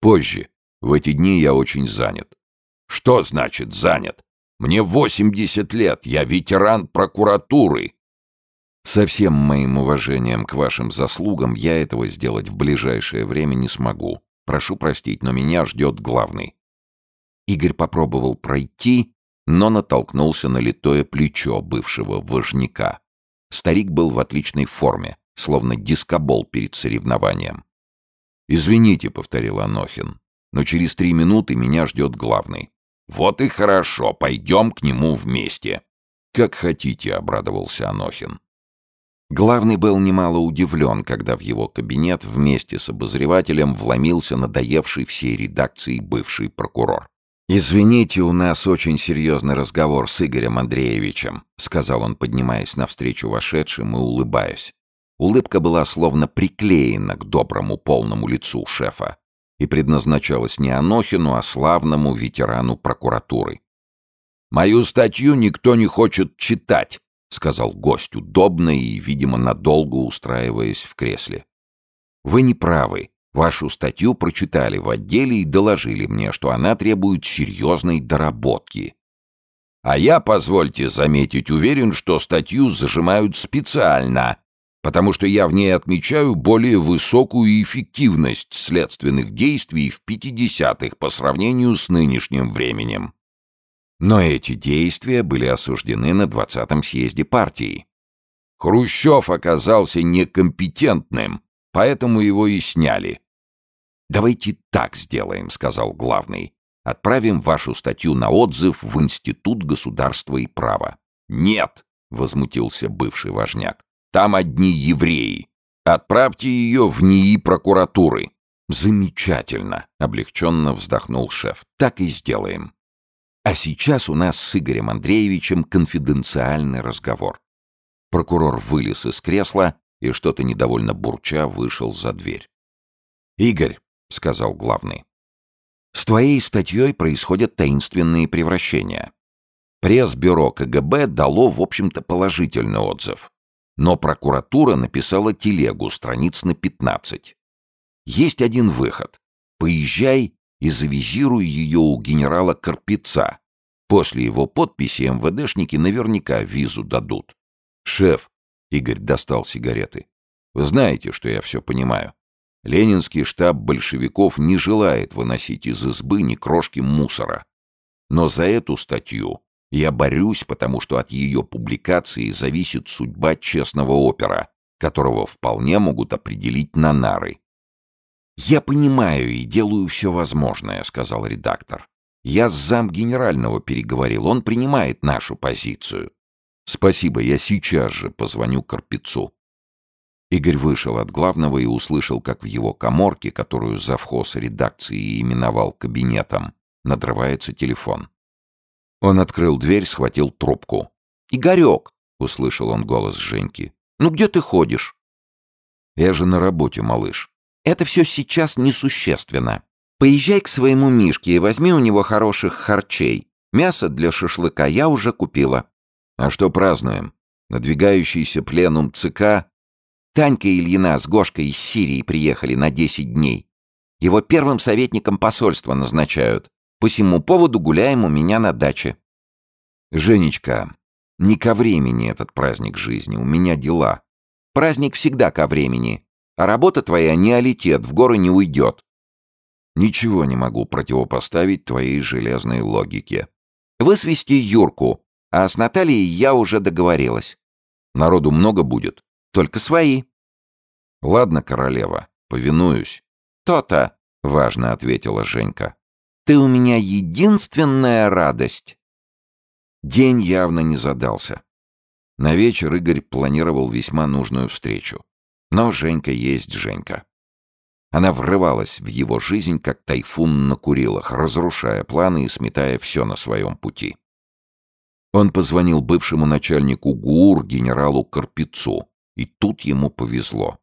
Позже. В эти дни я очень занят. Что значит занят? Мне 80 лет, я ветеран прокуратуры. Со всем моим уважением к вашим заслугам я этого сделать в ближайшее время не смогу. Прошу простить, но меня ждет главный. Игорь попробовал пройти, но натолкнулся на литое плечо бывшего вожняка. Старик был в отличной форме, словно дискобол перед соревнованием. «Извините», — повторил Анохин, — «но через три минуты меня ждет главный». «Вот и хорошо, пойдем к нему вместе». «Как хотите», — обрадовался Анохин. Главный был немало удивлен, когда в его кабинет вместе с обозревателем вломился надоевший всей редакции бывший прокурор. «Извините, у нас очень серьезный разговор с Игорем Андреевичем», сказал он, поднимаясь навстречу вошедшим и улыбаясь. Улыбка была словно приклеена к доброму полному лицу шефа и предназначалась не Анохину, а славному ветерану прокуратуры. «Мою статью никто не хочет читать», — сказал гость удобно и, видимо, надолго устраиваясь в кресле. «Вы не правы. Вашу статью прочитали в отделе и доложили мне, что она требует серьезной доработки». «А я, позвольте заметить, уверен, что статью зажимают специально», потому что я в ней отмечаю более высокую эффективность следственных действий в 50-х по сравнению с нынешним временем. Но эти действия были осуждены на 20-м съезде партии. Хрущев оказался некомпетентным, поэтому его и сняли. «Давайте так сделаем», — сказал главный. «Отправим вашу статью на отзыв в Институт государства и права». «Нет», — возмутился бывший важняк. Там одни евреи. Отправьте ее в НИИ прокуратуры». «Замечательно», — облегченно вздохнул шеф. «Так и сделаем». А сейчас у нас с Игорем Андреевичем конфиденциальный разговор. Прокурор вылез из кресла и, что-то недовольно бурча, вышел за дверь. «Игорь», — сказал главный, — «с твоей статьей происходят таинственные превращения. Пресс-бюро КГБ дало, в общем-то, положительный отзыв. Но прокуратура написала телегу страниц на 15. Есть один выход. Поезжай и завизирую ее у генерала Карпица. После его подписи МВДшники наверняка визу дадут. «Шеф», — Игорь достал сигареты, — «вы знаете, что я все понимаю. Ленинский штаб большевиков не желает выносить из избы ни крошки мусора. Но за эту статью я борюсь, потому что от ее публикации зависит судьба честного опера, которого вполне могут определить на нары. «Я понимаю и делаю все возможное», — сказал редактор. «Я с зам генерального переговорил, он принимает нашу позицию». «Спасибо, я сейчас же позвоню Карпицу». Игорь вышел от главного и услышал, как в его коморке, которую завхоз редакции именовал кабинетом, надрывается телефон. Он открыл дверь, схватил трубку. «Игорек!» — услышал он голос Женьки. «Ну где ты ходишь?» «Я же на работе, малыш». «Это все сейчас несущественно. Поезжай к своему Мишке и возьми у него хороших харчей. Мясо для шашлыка я уже купила». «А что празднуем? Надвигающийся пленум ЦК Танька Ильина с Гошкой из Сирии приехали на 10 дней. Его первым советником посольства назначают. По всему поводу гуляем у меня на даче. Женечка, не ко времени этот праздник жизни, у меня дела. Праздник всегда ко времени. А работа твоя не алитет, в горы не уйдет. Ничего не могу противопоставить твоей железной логике. Высвести Юрку, а с Натальей я уже договорилась. Народу много будет? Только свои. Ладно, королева, повинуюсь. То-то, важно ответила Женька. Ты у меня единственная радость. День явно не задался. На вечер Игорь планировал весьма нужную встречу. Но Женька есть Женька. Она врывалась в его жизнь, как тайфун на Курилах, разрушая планы и сметая все на своем пути. Он позвонил бывшему начальнику ГУР генералу Карпицу, и тут ему повезло.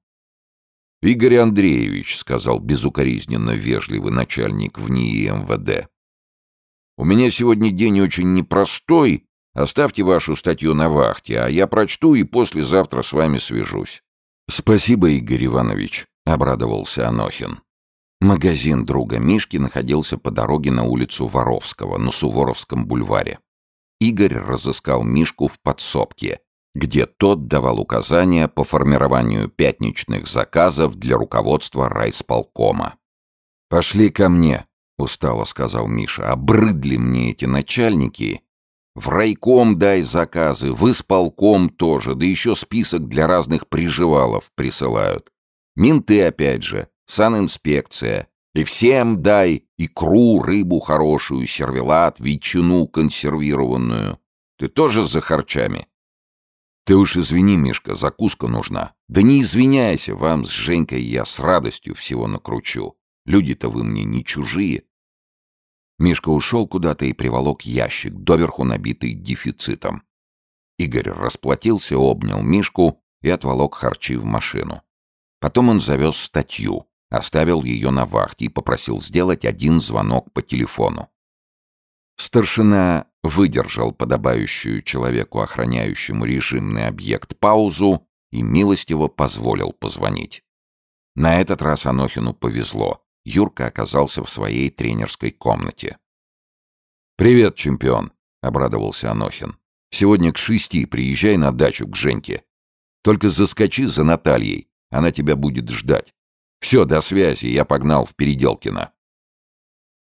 «Игорь Андреевич», — сказал безукоризненно вежливый начальник в НИИ МВД, «у меня сегодня день очень непростой. Оставьте вашу статью на вахте, а я прочту и послезавтра с вами свяжусь». «Спасибо, Игорь Иванович», — обрадовался Анохин. Магазин друга Мишки находился по дороге на улицу Воровского, на Суворовском бульваре. Игорь разыскал Мишку в подсобке, где тот давал указания по формированию пятничных заказов для руководства райсполкома. «Пошли ко мне», — устало сказал Миша. «Обрыдли мне эти начальники. В райком дай заказы, в исполком тоже, да еще список для разных приживалов присылают. Менты опять же, санинспекция. И всем дай икру, рыбу хорошую, сервелат, ветчину консервированную. Ты тоже за харчами?» «Ты уж извини, Мишка, закуска нужна». «Да не извиняйся, вам с Женькой я с радостью всего накручу. Люди-то вы мне не чужие». Мишка ушел куда-то и приволок ящик, доверху набитый дефицитом. Игорь расплатился, обнял Мишку и отволок харчи в машину. Потом он завез статью, оставил ее на вахте и попросил сделать один звонок по телефону. Старшина выдержал подобающую человеку, охраняющему режимный объект, паузу и милостиво позволил позвонить. На этот раз Анохину повезло. Юрка оказался в своей тренерской комнате. «Привет, чемпион!» — обрадовался Анохин. «Сегодня к шести приезжай на дачу к Женьке. Только заскочи за Натальей, она тебя будет ждать. Все, до связи, я погнал в Переделкино».